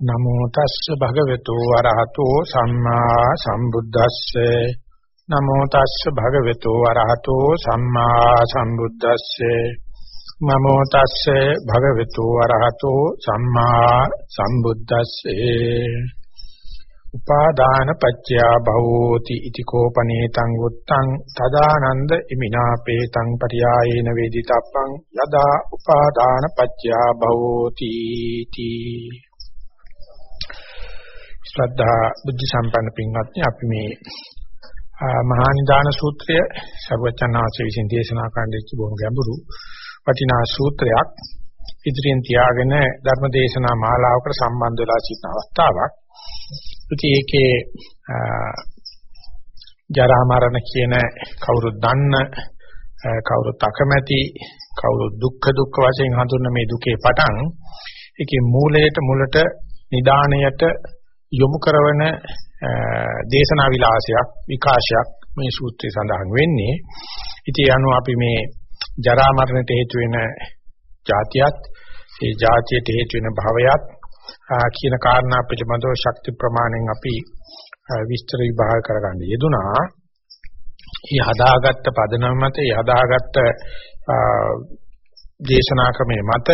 නමෝ තස්ස භගවතු වරහතෝ සම්මා සම්බුද්දස්සේ. නමෝ තස්ස භගවතු වරහතෝ සම්මා සම්බුද්දස්සේ. නමෝ තස්සේ භගවතු වරහතෝ සම්මා සම්බුද්දස්සේ. උපාදාන පත්‍යා භවෝති ඉති කෝපනේතං උත්තං තදානන්ද ඉමිනාපේතං පරියායේන වේදිතප්පං යදා උපාදාන පත්‍යා භවෝති තී ශ්‍රද්ධා බුද්ධ සම්පන්න පින්වත්නි අපි මේ මහා නිදාන සූත්‍රය සර්වචනාචි විසින් දේශනා කරන්න බොහොම ගැඹුරු වටිනා සූත්‍රයක් ඉදිරියෙන් තියාගෙන ධර්ම දේශනා මාලාවකට සම්බන්ධ වෙලා සිටින අවස්ථාවක්. ඉතින් ඒකේ ජරා මරණ කියන කවුරුත් දන්න කවුරුත් අකමැති කවුරුත් දුක්ඛ දුක්ඛ වශයෙන් හඳුන්වන මේ දුකේ පටන් ඒකේ මූලයට මුලට නිදාණයට යොමු කරන දේශනා විලාසයක් විකාශයක් මේ සූත්‍රයේ සඳහන් වෙන්නේ. ඉතින් අනු අපි මේ ජරා මරණයට හේතු වෙන જાතියත් ඒ જાතියට හේතු වෙන භවයත් කියන කාරණා පිළිබඳව ශක්ති ප්‍රමාණයෙන් අපි විස්තර විභාග කරගන්න යෙදුනා. මේ හදාගත්ත පදනම මත ඒ හදාගත්ත දේශනා ක්‍රමයේ මත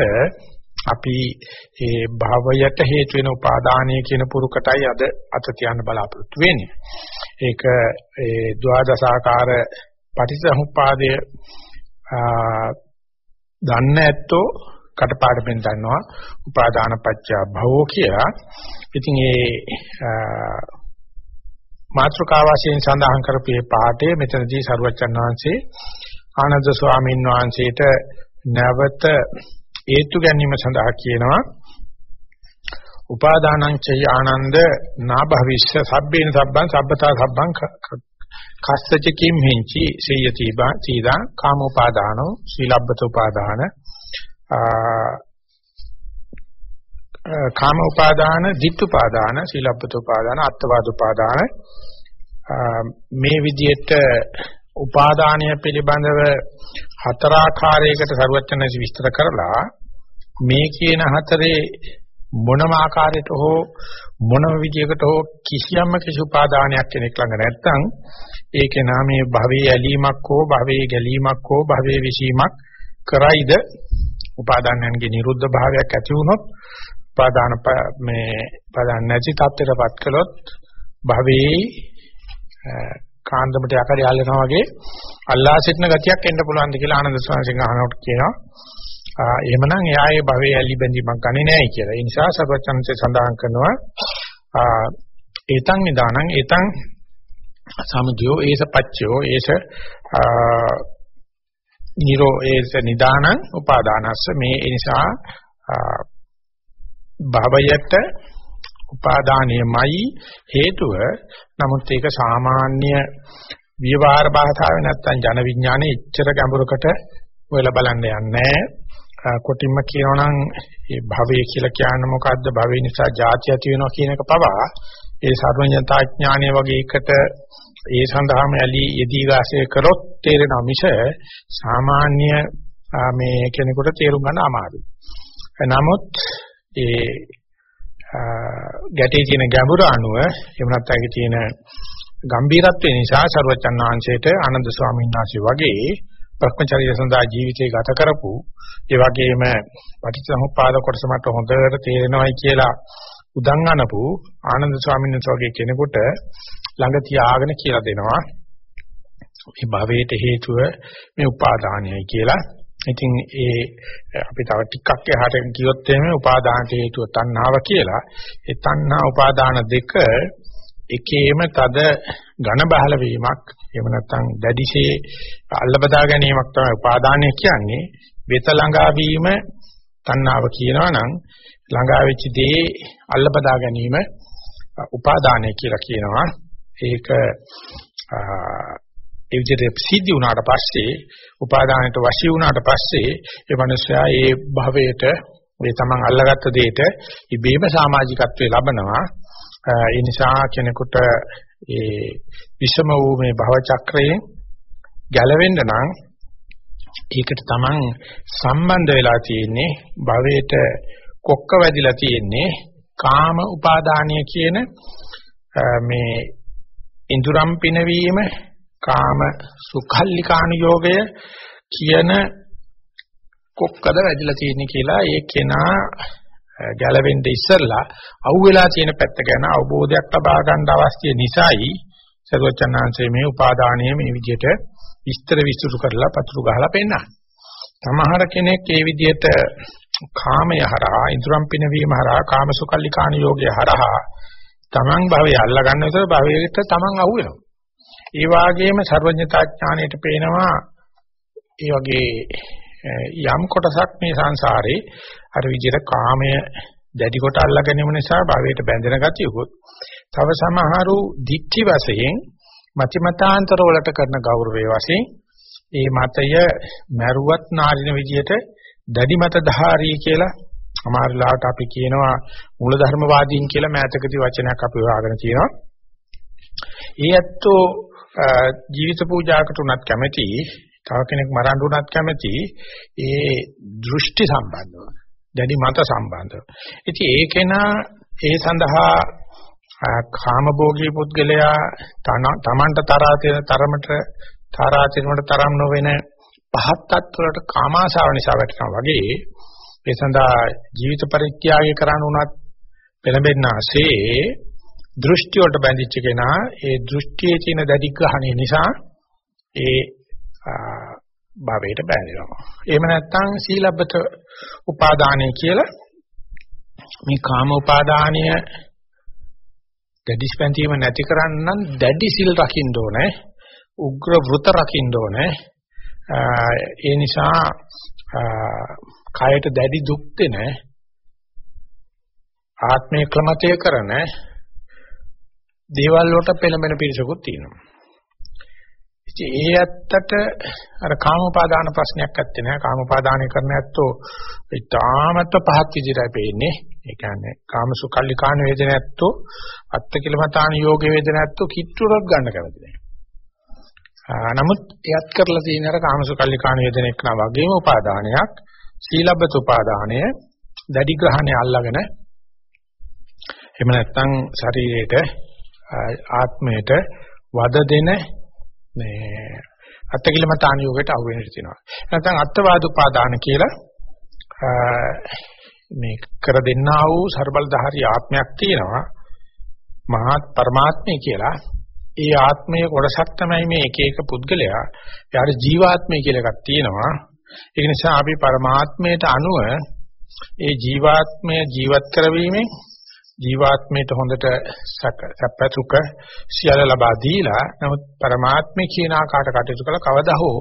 අපි ඒ භවයට හේතු වෙන උපාදානය කියන පුරුකටයි අද අත තියන්න බලාපොරොත්තු වෙන්නේ. ඒක ඒ ද්වාදසාකාර පටිච්චසමුප්පාදය දන්න ඇත්තෝ කටපාඩමින් දන්නවා උපාදාන පත්‍ය භවෝ කියලා. ඉතින් ඒ මාත්‍රකාව වශයෙන් සඳහන් කරපු මේ පාඩේ මෙතනදී සරුවච්චන් වහන්සේ ආනන්ද ස්වාමීන් වහන්සේට නැවත හේතු ගැනීම සඳහා කියනවා. උපාදානං චය ආනන්ද නා භවිෂ්‍ය සබ්බේන සබ්බං සබ්බතා සබ්බං කස්සච කිම් හිංචි සේයති බා තීදා කාමෝපාදානෝ සීලබ්බත උපාදාන. කාම උපාදාන ditth උපාදාන සීලබ්බත උපාදාන අත්වාද උපාදාන. මේ විදිහට උපාදානය පිළිබඳව හතරාකාරයකට සරුවචනසි විස්තර කරලා මේ කියන හතරේ මොනම ආකාරයකට හෝ මොනම විදියකට හෝ කිසියම්ම කිසි උපාදානයක් කෙනෙක් ළඟ නැත්නම් ඒකේ නාමයේ භවයේ ඇලීමක් හෝ භවයේ ගැලීමක් හෝ භවයේ විසීමක් කරයිද? උපාදානයන්ගේ නිරුද්ධ භාවයක් ඇති වුණොත් උපාදාන මේ උපාදාන නැති තත්ත්වයටපත් කළොත් භවයේ කාන්දමට යකඩ යල්ලනවා වගේ අල්ලා සිටින ගතියක් එන්න පුළුවන්ද කියලා ආනන්ද ස්වාමීන් වහන්සේ අහනකොට කියනවා. එහෙමනම් එයා ඒ භවයේ ඇලි බැඳීමක් ගන්නේ නැහැ කියලා. ඒ නිසා සර්වචන්සේ සඳහන් කරනවා ඒතං නිදානං ඒතං සමුදයෝ ඒස පච්චයෝ ඒස නිරෝ ඒස නිදානං උපාදානස්ස මේ නිසා භවයට උපාදානයමයි හේතුව. නමුත් ඒක සාමාන්‍ය විවහාර භාෂාවේ නැත්තම් ජන විඥානේ එච්චර ගැඹුරකට ඔයලා බලන්න යන්නේ කොටින්ම කියනනම් මේ භවය කියලා කියන්නේ මොකද්ද භවය නිසා ಜಾති ඇති වෙනවා කියන එක පවා ඒ සර්වඥතා ඥානය වගේ එකට ඒ සඳහාම ඇලි යෙදී වාසය කරොත් තේරෙන මිස සාමාන්‍ය මේ කෙනෙකුට තේරුම් ගන්න අමාරුයි. නමුත් ඒ ගැටේ තියෙන ගැඹුර අනුව එහෙම නැත්නම් ඒකේ තියෙන ගම්බීරත්වය නිසා සර්වචන් වහන්සේට ආනන්ද ස්වාමීන් වහන්සේ වගේ භ්‍රමචර්ය සඳහා ජීවිතය ගත කරපු ඒ වගේම පටිච්චසමුප්පාද කොටස මට හොඳට තේරෙනවයි කියලා උදන් අනපු ආනන්ද ස්වාමීන් වහන්සේ වගේ කෙනෙකුට ළඟ තියාගෙන කියලා දෙනවා. මේ භවයට හේතුව මේ උපාදානයයි කියලා. ඉතින් ඒ අපි තව ටිකක් එහාට ගියොත් එහෙම උපාදාන හේතුව තණ්හාව කියලා. ඒ තණ්හා උපාදාන දෙක එකේම තද ඝන බහල වීමක් එහෙම නැත්නම් දැඩිසේ අල්ලබදා ගැනීමක් තමයි උපාදානය කියන්නේ. වෙත ළඟා වීම තණ්හාව කියනවා නම් ළඟා වෙච්ච දේ අල්ලබදා ගැනීම උපාදානය කියලා කියනවා. ඒක ඒ විදිහට සිද්ධ වුණාට පස්සේ උපාදානයට වශී වුණාට පස්සේ ඒ මනුස්සයා ඒ භවයට මේ තමන් අල්ලගත්ත දෙයට ඉබේම සමාජිකත්වයේ ලබනවා. ඒ නිසා කෙනෙකුට ඒ විෂම වූ මේ භව චක්‍රයෙන් ගැලවෙන්න නම් ඒකට තමන් සම්බන්ධ වෙලා තියෙන්නේ භවයට කොක්ක වැදිලා තියෙන්නේ කාම උපාදානය කියන මේ ඉඳුරම් පිනවීම කාම සුඛල්ලිකානුയോഗය කියන කොක්කද වැදිලා තියෙන්නේ කියලා ඒ කෙනා ගැලවෙන්න ඉස්සෙල්ලා අහුවෙලා තියෙන පැත්ත ගැන අවබෝධයක් ලබා ගන්න අවශ්‍ය නිසායි සර්වචනාංශයේ මේ උපාදානීය මේ විදිහට විස්තර විස්තර කරලා පතුරු ගහලා පෙන්නන. සමහර කෙනෙක් ඒ විදිහට කාමය හරහා ඉදරම් පිනවීම හරහා කාමසුකල්ලිකාන යෝගය හරහා තමන් භවය අල්ලා ගන්න විතර භවයට තමන් අහු වෙනවා. ඒ වාගේම සර්වඥතා ඥාණයට පේනවා ඒ වගේ යම් කොටසක් මේ සංසාරේ අර විදිහට කාමය දැඩි කොට අල්ලා ගැනීම නිසා භවයට බැඳෙන ගතියකුත් තව සමහරු දික්ටි වශයෙන් මතිමතාන්තර වලට කරන ගෞරවයේ වශයෙන් ඒ මතය මරුවත් නාරින විදියට දැඩි මතධාරී කියලා අමාරුලාට අපි කියනවා මූලධර්මවාදීන් කියලා මෑතකදී වචනයක් අපි හොයාගෙන තියෙනවා. ඒ ඇත්තෝ ජීවිත පූජාකට උනත් කැමැති, තව කෙනෙක් මරන්න උනත් කැමැති ඒ දෘෂ්ටි සම්බන්ධව, දැඩි මත සම්බන්ධව. ඉතින් ඒකේනා ඒ සඳහා කාමභෝගී පුද්ගලයා තමන්ට තරහා තියෙන තරමට තරහා තියෙනවට තරම් නොවන පහත් තත්වලට කාමාශාව නිසා වැටෙනවා වගේ ඒ සඳහා ජීවිත පරිත්‍යාගය කරන්න උනත් පෙළඹෙන්නාසේ දෘෂ්ටි වලට බැඳිච්ච කෙනා ඒ දෘෂ්ටියේ තියෙන දැඩි ග්‍රහණය නිසා ඒ භවයට බැඳෙනවා. එහෙම නැත්නම් සීලබ්බත උපාදානය කියලා මේ කාම උපාදානය දැඩි ස්පැන්තීම නැති කරන්න දැඩි සිල් රකින්න ඕනේ. උග්‍ර වෘත රකින්න ඕනේ. ඒ නිසා කායට දැඩි දුක් දෙන ආත්මේ ක්‍රමතය කරන දේවල් වලට පෙළඹෙන පිරිසකුත් තියෙනවා. ඉතින් ඒ ඇත්තට අර කාමෝපාදාන ප්‍රශ්නයක් ඇත්තේ නැහැ. කාමෝපාදානය කරන ඇත්තෝ ඉතාමත්ව පහත් විදිහටයි පේන්නේ. ඒ කියන්නේ කාමසුකල්ලි කාණ වේදනැත්තෝ අත්තකිලමතාන යෝග වේදනැත්තෝ කිට්ටුරක් ගන්න කැමති නැහැ. නමුත් එයත් කරලා තියෙන අර කාමසුකල්ලි කාණ වේදනෙක් නා වගේම උපාදානයක් සීලබ්බත උපාදානය දැඩි ග්‍රහණය අල්ලාගෙන එහෙම නැත්නම් ශරීරයට ආත්මයට වද දෙන මේ අත්කිලමතාන යෝගයට අහු වෙන්න තියෙනවා. නැත්නම් අත්වාද උපාදාන කියලා මේ කර දෙන්නා වූ ਸਰබලධාරී ආත්මයක් තියෙනවා. මහත් පරමාත්මය කියලා. ඒ ආත්මයේ කොටසක් තමයි මේ එක එක පුද්ගලයා. යාට ජීවාත්මය කියලා එකක් තියෙනවා. ඒක නිසා අපි පරමාත්මයට අනුව ඒ ජීවාත්මය ජීවත් කරවීමෙන් ජීවාත්මයට හොඳට සැපසුක සියල්ල ලබා දීලා නමුත් પરමාත්මය කියන ආකාරයට කටයුතු කළ කවදා හෝ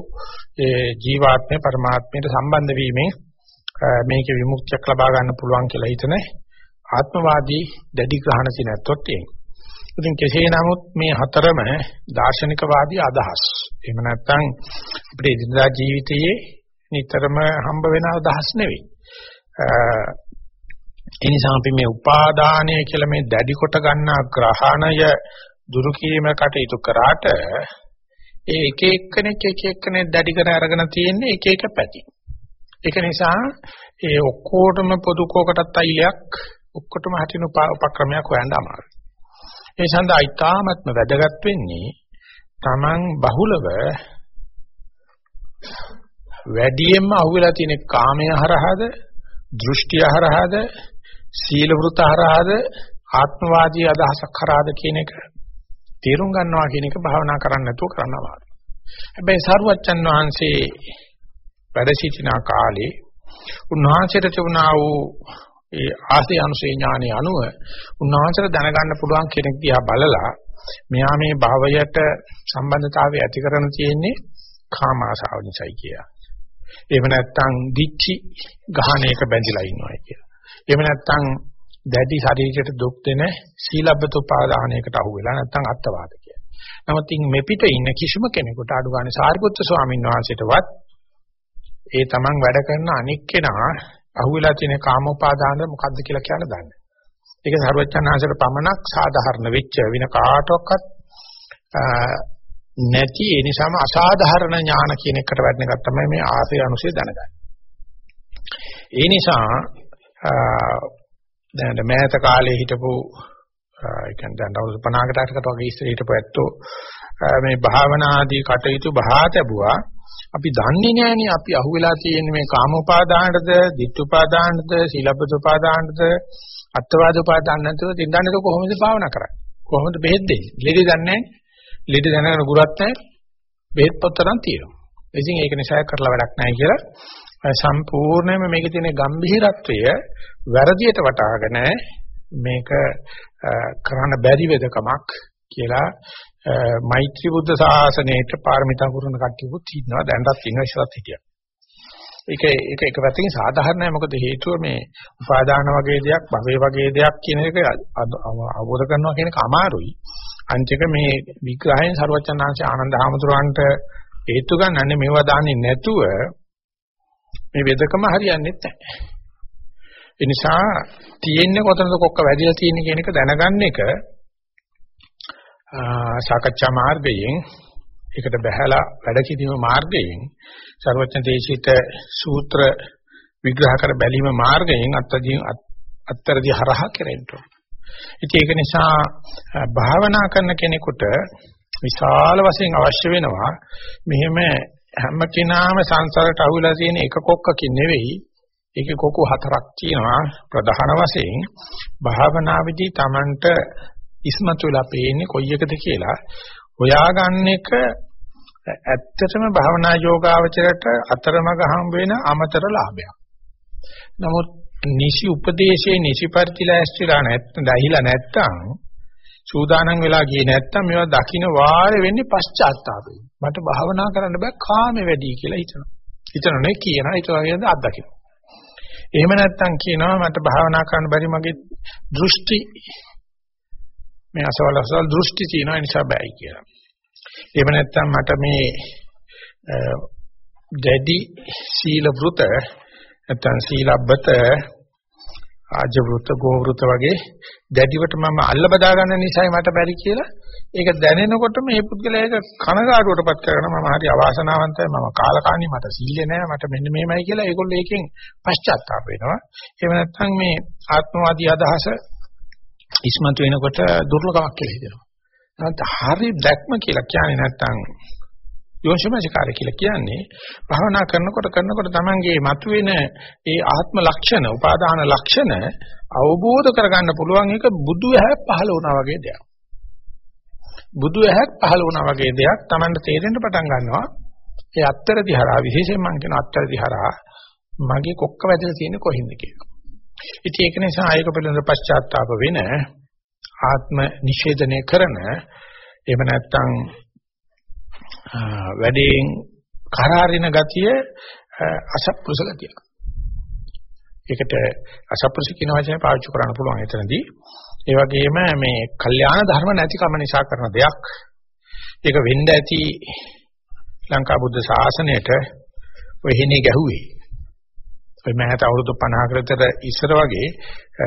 ඒ ජීවාත්මය પરමාත්මයට සම්බන්ධ වීමෙන් මේක විමුක්තියක් ලබා ගන්න පුළුවන් කියලා හිතන ආත්මවාදී දැඩි ග්‍රහණ සිනැත්තොත් තියෙනවා. ඉතින් කෙසේ නමුත් මේ හතරම දාර්ශනිකවාදී අදහස්. එහෙම නැත්නම් අපේ ජීවිතයේ නිතරම හම්බ වෙන අදහස් නෙවෙයි. ඒ නිසා අපි මේ උපාදානය කියලා මේ දැඩි කොට ගන්නා ග්‍රහණය දුරු කිරීම කටයුතු කරාට ඒ එක එක්කෙනෙක් එක එක්කෙනෙක් දැඩි කර අරගෙන තියෙන්නේ එක එක පැති. ඒක නිසා ඒ ඔක්කොටම පොදු කෝකටත් අයිලයක් ඔක්කොටම හටින උපක්‍රමයක් හොයන්න අමාරුයි. ඒ සඳහා ඊ타ත්ම වැදගත් වෙන්නේ Taman බහුලව වැඩියෙන්ම අහුවෙලා තියෙන කාමය හරහාද දෘෂ්ටිය හරහාද සීල වෘත හරහාද ආත්මවාදී අදහසක් හරහාද කියන එක තේරුම් ගන්නවා කියන එක භාවනා කරන්න නැතුව කරනවා. හැබැයි සරුවච්චන් වහන්සේ වැඩ සිටින කාලේ උන්වහන්සේට තිබුණා වූ ඒ ආසේ අනුසේ ඥානෙ අනුව උන්වහන්සේට දැනගන්න පුළුවන් කෙනෙක් දිහා බලලා මෙහා මේ භවයට සම්බන්ධතාවය ඇති කරන තියෙන්නේ කාම ආසාව නිසායි කියලා. එහෙම නැත්නම් දිච්චි ගහණයක බැඳිලා ඉන්නවා කියලා. එහෙම නැත්නම් දැඩි ශරීරයට දුක් දෙන සීලබ්බත උපාදානයකට අහු වෙලා නැත්නම් අත්වාද කියලා. නමුත් ඉන් මෙපිට ඉන්න කිසිම කෙනෙකුට අඩු ගන්න සාරිපුත්‍ර ස්වාමීන් වහන්සේටවත් ඒ තමන් වැඩ කරන අනික් කෙනා අහුවෙලා තියෙන කාම උපාදාන මොකද්ද කියලා කියන්න දන්නේ. ඒක සර්වඥාන්සේට පමණක් සාධාරණ වෙච්ච වින කාටවත් නැති ඒ නිසාම අසාධාරණ ඥාන කියන එකට වැඩන එක තමයි මේ ආසය අනුසය දැනගන්නේ. ඒ නිසා දැන් මෑත කාලේ හිටපු ඒ කියන්නේ දැන් අවුරුදු 50කට 60කට වගේ ඉස්සර හිටපු ඇත්තෝ මේ භාවනා ආදී කටයුතු බහා තැබුවා අපි දන්නේ නැහනේ අපි අහුවෙලා තියෙන්නේ මේ කාමෝපාදානටද, ditthුපාදානටද, සීලබ්බත උපාදානටද, අත්වාද උපාදාන නැතුව තින්දන්නද කොහොමද භාවනා කරන්නේ? කොහොමද බෙහෙත් දෙන්නේ? ලෙඩ දන්නේ ලෙඩ දැනගෙන ගුරුත් නැහැ. බෙහෙත් පොතරම් තියෙනවා. ඉතින් ඒක නිසා කරලා වැඩක් නැහැ කියලා සම්පූර්ණයෙන්ම මේකේ තියෙන ගැඹිරත්වය වැරදියට වටහාගෙන මේක කරන්න බැරි වෙදකමක් කියලා මෛත්‍රී බුද්ධ ශාසනයේට පාරමිතා පුරන කට්ටියකුත් ඉන්නවා දැන්වත් ඉන්නවා ඉස්සරත් හිටියා. ඒක ඒක එක පැත්තකින් සාධාරණයි මොකද හේතුව මේ උපාදාන වගේ දෙයක් භවයේ වගේ දෙයක් කියන එක අවබෝධ කරනවා කියන එක අමාරුයි. අන්තික මේ විග්‍රහයෙන් ਸਰවචනාංශ ආනන්ද හැමතුරන්ට හේතු ගන්නන්නේ මේවා දාන්නේ නැතුව මේ වෙදකම හරියන්නේ නැහැ. ඒ නිසා තියෙන්නේ කොතනද කොක්ක වැඩිලා තියෙන්නේ කියන එක දැනගන්න එක සාකච්ඡා මාර්ගයෙන් ඒකට බහැලා වැඩ කිරීම මාර්ගයෙන් ਸਰවඥ දේශිත සූත්‍ර විග්‍රහ කර බැලීම මාර්ගයෙන් අත්දීන් අත්තරදී හරහා කෙරෙන්න ඉතින් ඒක නිසා භාවනා කරන කෙනෙකුට විශාල වශයෙන් අවශ්‍ය වෙනවා මෙහෙම හැම කෙනාම සංසාරට අහුවලා තියෙන එක කොක්කකින් නෙවෙයි ඒකේ කොකු හතරක් තියෙනවා ප්‍රධාන වශයෙන් භාවනාවේදී Tamanට ඉස්මතු වෙලා පේන්නේ කොයි එකද කියලා හොයාගන්න එක ඇත්තටම භවනා යෝගාවචරයට අතරමඟ හම් වෙන අමතර ලාභයක්. නමුත් නිසි උපදේශයේ නිසි පරිතිලෑස්තිලා නැත්නම් දහිලා නැත්තම් සූදානම් වෙලා ගියේ නැත්තම් මේවා දකින්න වාර වෙන්නේ පශ්චාත්තාපේ. මට භාවනා කරන්න බෑ කාමේ වැඩි කියලා හිතනවා. හිතනනේ කියනවා ඒක වගේද අත්දකින්න. එහෙම නැත්තම් කියනවා මට භාවනා කරන්න බැරි මගේ දෘෂ්ටි මේ අසවල් අසවල් දෘෂ්ටි තියෙනවා නිසා බෑයි කියලා. එහෙම නැත්නම් මට මේ දැඩි සීල වෘත නැත්නම් සීලබ්බත ආජ වෘත ගෝ වෘත වගේ දැඩිවට මම අල්ල බදා ගන්න නිසායි මට බැරි කියලා ඒක දැනෙනකොට මේ පුද්ගලයා ඒක කනගාටුවටපත් කරගෙන මම හරි අවාසනාවන්තයි මම කාලකාණී මට සීලේ නැහැ මට මෙන්න මේමයි කියලා ඒගොල්ලෝ ඒකෙන් පශ්චාත්තාප වෙනවා එහෙම නැත්නම් මේ ආත්මවාදී අදහස ඉස්මතු වෙනකොට දුර්ලභමක් කියලා හිතෙනවා. නැත්නම් හරි දැක්ම කියලා කියන්නේ නැත්නම් යෝෂමජකාර කියලා කියන්නේ භාවනා කරනකොට කරනකොට Tamange මතුවෙන ඒ ආත්ම ලක්ෂණ, උපාදාන ලක්ෂණ අවබෝධ කරගන්න පුළුවන් එක බුදු ඇහැ පහළ වුණා වගේ දෙයක්. බුදු ඇහැක් පහළ වුණා වගේ දෙයක් Tamanට තේරෙන්න පටන් ගන්නවා. ඒ අත්තර දිහරා විශේෂයෙන් මම කියන අත්තර දිහරා මගේ කොක්ක වැදලා තියෙන්නේ කොහින්ද කියලා. ඉතින් ඒක නිසා ආයක පිළිබඳ පශ්චාත්තාප වෙන ආත්ම නිෂේධනය කරන එහෙම නැත්නම් වැඩේන් කරාරින ගතිය අසප්පුරුෂ ගතිය. ඒකට අසප්පුරුෂ කියන වචනේ පාවිච්චි කරන්න පුළුවන් එතනදී. ඒ වගේම මේ කල්යාණ ධර්ම නැතිකම නිසා කරන දෙයක්. ඒක වෙන්න ඇති ලංකා බුද්ධ ශාසනයට ඔය හිනේ ගැහුවේ. ඔය මෑත අවුරුදු 50කට විතර ඉස්සර වගේ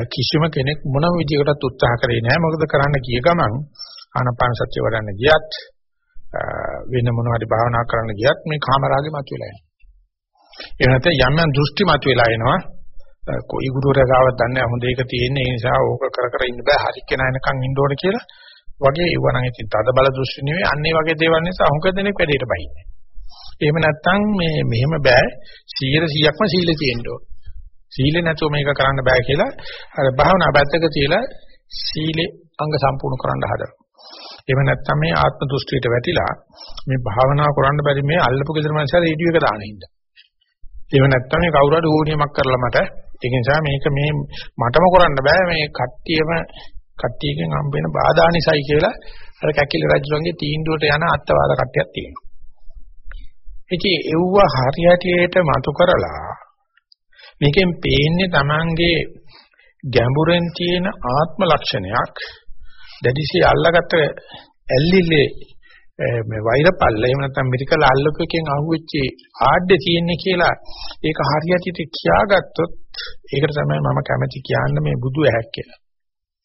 කිසිම කෙනෙක් මොනම විදියකටත් උත්සාහ කරේ නැහැ. මොකද කරන්න ගිය ගමන් ආනපාන සත්‍ය වඩන්න ගියත් වෙන මොනවා හරි භාවනා කරන්න ගියත් මේ කාමරාගේ මතුවලා එනවා. ඒ නැත්නම් යම් යම් දෘෂ්ටි මතුවලා එනවා. කොයි ගුරුවරයා ගාවත් දන්නේ හොඳ එක තියෙන්නේ ඒ නිසා ඕක කර කර ඉන්න බෑ හරි කෙනා එනකන් ඉන්න ඕන කියලා වගේ ඒවනම් ඉතින් තද බල දෘෂ්ටි නෙවෙයි අන්නේ වගේ දේවල් නිසා හුඟ දෙනෙක් වැඩේට බහින්නේ. එහෙම නැත්නම් මේ මෙහෙම බෑ 100%ක්ම සීල තියෙන්න ඕන. සීලේ නැතුව මේක කරන්න බෑ කියලා අර භාවනා පැත්තක තියලා සීලේ අංග සම්පූර්ණ කරන්න හදනවා. එහෙම නැත්නම් මේ ආත්ම දෘෂ්ටියට වැටිලා මේ භාවනා කරන්න බැරි මේ අල්ලපු ගෙදර මනසට රේඩියෝ එක දාන හින්දා. එහෙම නැත්නම් මේ කවුරු හරි ඕනියමක් කරලා මට ඒක නිසා මේක මේ මටම කරන්න බෑ මේ කට්ටියම කට්ටියකින් හම්බ වෙන බාධා නිසායි කියලා අර කැකිලි රජුගේ තීන්දුවට යන අත්වාද කට්ටියක් තියෙනවා. ඉතින් එව්ව හරියටියට මතු කරලා මේකෙන් පේන්නේ Tamange ගැඹුරෙන් තියෙන ආත්ම ලක්ෂණයක් දැඩිසි අල්ලගත්ත ඇල්ලිල්ලේ මේ වෛරපල්ල එහෙම නැත්නම් මෙඩිකල් අල්ලක එකෙන් අහුවෙච්ච ආඩේ තියෙන්නේ කියලා ඒක හරියට කියාගත්තොත් ඒකට තමයි මම කැමති කියන්නේ මේ බුදු ඇහැක් කියලා.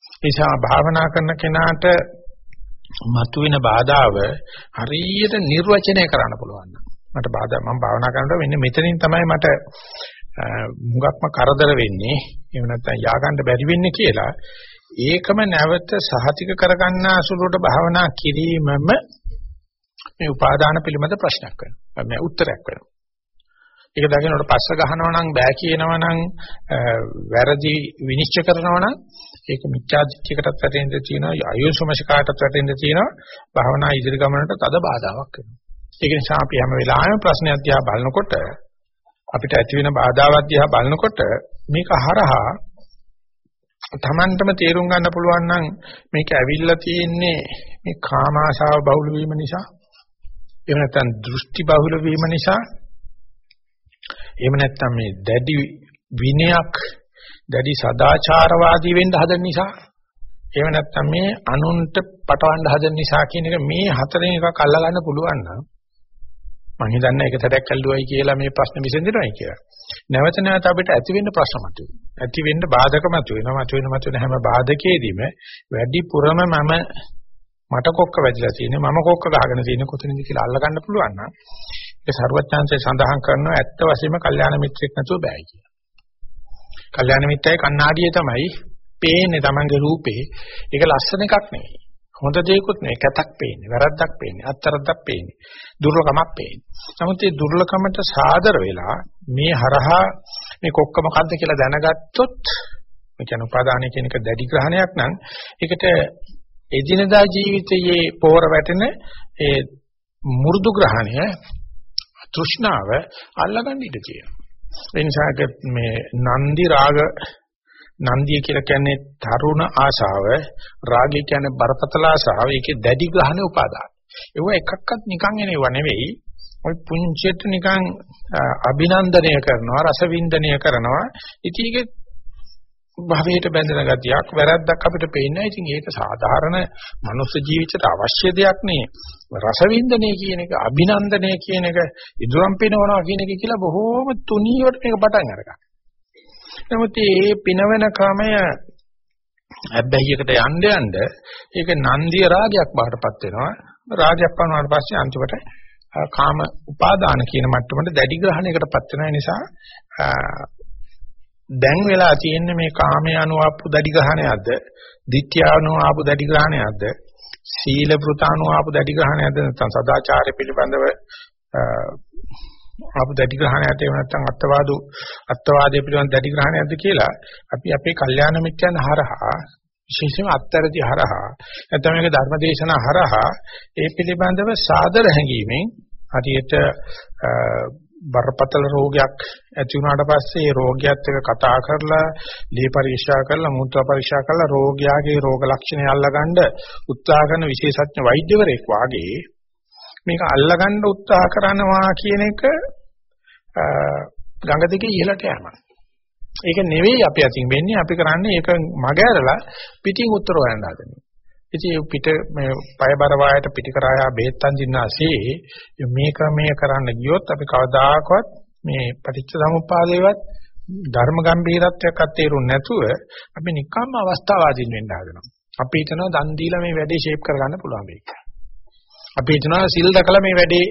ඒ නිසා භාවනා කරන කෙනාට මතුවෙන බාධාව හරියට නිර්වචනය කරන්න පුළුවන්. මට බාධා මම භාවනා කරනකොට මෙන්න මෙතනින් තමයි මට මුගක්ම කරදර වෙන්නේ එහෙම නැත්නම් ය아가න්න බැරි වෙන්නේ කියලා ඒකම නැවත සහතික කරගන්න අසුලට භාවනා කිරීමම මේ උපාදාන පිළිබඳ ප්‍රශ්නයක් වෙනවා. මේ උත්තරයක් වෙනවා. ඒක දකින්නකොට පස්ස ගහනවා නම් බෑ කියනවා නම් වැරදි විනිශ්චය කරනවා නම් ඒක මිත්‍යා දෘෂ්ටියකටත් වැටෙන්න තියෙනවා අයෝසමශකාටත් වැටෙන්න තියෙනවා. භාවනා ඉදිරි ගමනට තද බාධාවක් වෙනවා. ඒක නිසා අපි හැම වෙලාවෙම ප්‍රශ්නයක් දිහා බලනකොට අපිට ඇති වෙන බාධාවක් දිහා බලනකොට මේක හරහා Tamanටම තේරුම් ගන්න පුළුවන් නම් මේක ඇවිල්ලා තියෙන්නේ මේ කාම ආශාව බහුල වීම නිසා. එහෙම නැත්නම් දෘෂ්ටි බහුල වීම නිසා. එහෙම නැත්නම් මේ දැඩි විනයක් දැඩි සදාචාරවාදී වෙන්න හදන නිසා එහෙම නැත්නම් මේ අනුන්ට පටවන්න හදන නිසා කියන එක මේ හතරෙන් එකක් අල්ලා ගන්න පුළුවන් නම් මම හිතන්නේ ඒක සැරයක් ඇල්ලුවයි කියලා මේ ප්‍රශ්න විසඳෙනවයි කියලා. නැවත නැවත අපිට ඇති වෙන්න ප්‍රශ්න මතුවේ. ඇති වෙන්න බාධක මතුවෙනවා. මතුවෙන මතුවෙන හැම බාධකයේදීම වැඩිපුරම මම මට කොක්ක වැදිලා තියෙන්නේ මම කොක්ක ගහගෙන තියෙන්නේ කොතනද කියලා අල්ලගන්න පුළුවන් නම් ඒක සරුවච්චාන්සේ සඳහන් කරනවා ඇත්ත වශයෙන්ම කල්යාණ මිත්‍රෙක් නැතුව බෑ කියලා. කල්යාණ මිත්‍රයේ කණ්ණාඩියේ තමයි පේන්නේ Tamange රූපේ. ඒක ලස්සන එකක් නෙවෙයි. හොඳ දෙයක්වත් නෙවෙයි. කැතක් පේන්නේ. වැරද්දක් පේන්නේ. අත්තරද්දක් පේන්නේ. දුර්ලභමක් පේන්නේ. නමුත් මේ දුර්ලභමට සාදර වෙලා මේ හරහා මේ කොක්ක මොකද්ද කියලා දැනගත්තොත් මේ කියන උපාදානය කියන එක දැඩි ග්‍රහණයක් නම් ඒකට එදිනදා ජීවිතයේ පෝර වැටෙන ඒ මු르දු ග්‍රහණය තෘෂ්ණාව අල්ලගන්න ඉඩ තියෙනවා. ඒ නිසා මේ නන්දි රාග නන්දිය කියලා කියන්නේ තරුණ ආශාව, රාගය කියන්නේ බරපතල ආශාව, ඒකේ දැඩි ග්‍රහණ උපාදාන. ඒව එකක්වත් නිකන් එනව නෙවෙයි. ඔය පුංචිට නිකන් අභිනන්දනය කරනවා, රසවින්දනය කරනවා. ඉතින් ඒක භවයට බැඳෙන ගතියක් වැරද්දක් අපිට පේන්නේ. ඉතින් ඒක සාධාරණ මනුස්ස ජීවිතයට අවශ්‍ය දෙයක් නේ. රසවින්දනය කියන එක, අභිනන්දනය කියන එක, ඉදරම් පිනවනවා කියන එක කියලා බොහෝම තුනීවට මේක පටන් අරගන්න. නමුත් මේ පිනවන ක්‍රමය හැබැයිකට යන්න යන්න ඒක නන්දිය රාගයක් බාටපත් වෙනවා. රාගයක් වුණාට පස්සේ අන්තිමට කාම උපාදාන කියන මට්ටමට දැඩි ග්‍රහණයකටපත් වෙන නිසා දැන් වෙලා තියෙන්නේ මේ කාමයේ අනුආපු දැඩි ග්‍රහණයක්ද, ditthya අනුආපු දැඩි ග්‍රහණයක්ද, සීල වෘත අනුආපු දැඩි ග්‍රහණයක්ද නැත්නම් සදාචාරය පිළිබඳව ආපු දැඩි ග්‍රහණයට එහෙම නැත්නම් අත්වාදු අත්වාදයේ පිළිබඳ දැඩි ග්‍රහණයක්ද කියලා අපි අපේ කල්යාණ මිත්‍යන් හරහා විශේෂයෙන්ම අත්තරදි හරහා නැත්නම් මේක ධර්මදේශන හරහා ඒ පිළිබඳව සාදර හැඟීමෙන් හරියට බරපතල රෝගයක් ඇති වුණාට පස්සේ ඒ රෝගියත් එක්ක කතා කරලා ලේ පරීක්ෂා කරලා මූත්‍රා පරීක්ෂා කරලා රෝගියාගේ රෝග ලක්ෂණ අල්ලගන්න උත්සාහ කරන විශේෂඥ වෛද්‍යවරයෙක් වාගේ මේක අල්ලගන්න උත්සාහ කරනවා කියන එක ගඟ දිගේ ඉහළට යනවා. ඒක නෙවෙයි අපි අතින් වෙන්නේ අපි කරන්නේ ඒක මග ඇරලා පිටින් උත්තර හොයන්න හදන්නේ. ඉතින් පිට මේ පය බර වායට පිටිකරායා බෙහෙත් අඳින්නාසේ මේ ක්‍රමය කරන්න ගියොත් අපි කවදාකවත් මේ පටිච්ච සමුප්පාදේවත් ධර්ම ගැඹීරත්වයක් අතේරුම් නැතුව අපි නිකම්ම අවස්ථාවාදීන් වෙන්න හදනවා. අපි හිතනවා දන් දීලා මේ වැඩේ ෂේප් කරගන්න පුළුවන් වෙයි. අපි හිතනවා සිල් දකලා මේ වැඩේ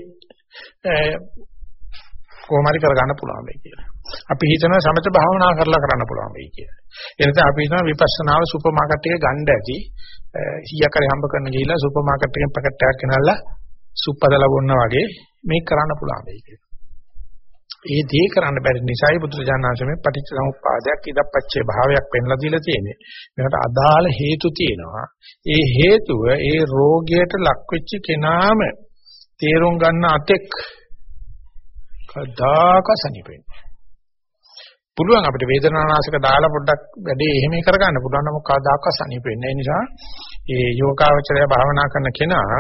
කොහොම හරි කරගන්න පුළුවන් වෙයි කියලා. අපි හිතනවා සමත භාවනා කරලා කරන්න පුළුවන් වෙයි කියලා. ඒ නිසා අපි හිතනවා විපස්සනාව සුපර් මාකට් එකේ ගන්න ඇති 100ක් හරි හම්බ කරන ගිහිල්ලා සුපර් මාකට් එකෙන් පැකට් එකක් ගෙනල්ලා සුප්පදලා බොන්නා වගේ මේක කරන්න පුළුවන් වෙයි කියලා. ඒ දේ කරන්න බැරි නිසායි බුදුරජාණන් මේ පටිච්චසමුප්පාදයක් ඉදප්පච්චේ භාවයක් පෙන්ලා දීලා තියෙන්නේ. මේකට අදාළ හේතු තියෙනවා. ඒ හේතුව ඒ රෝගයට ලක් වෙච්ච කෙනාම තේරුම් ගන්න අතෙක් කදාක සනිපෙන්නේ. පුළුවන් අපිට වේදනානාශක දාලා පොඩ්ඩක් වැඩේ එහෙම කරගන්න පුළුවන් නම් කවදාක සනිපෙන්නේ. ඒ නිසා ඒ යෝගාවචරය භාවනා කරන කෙනා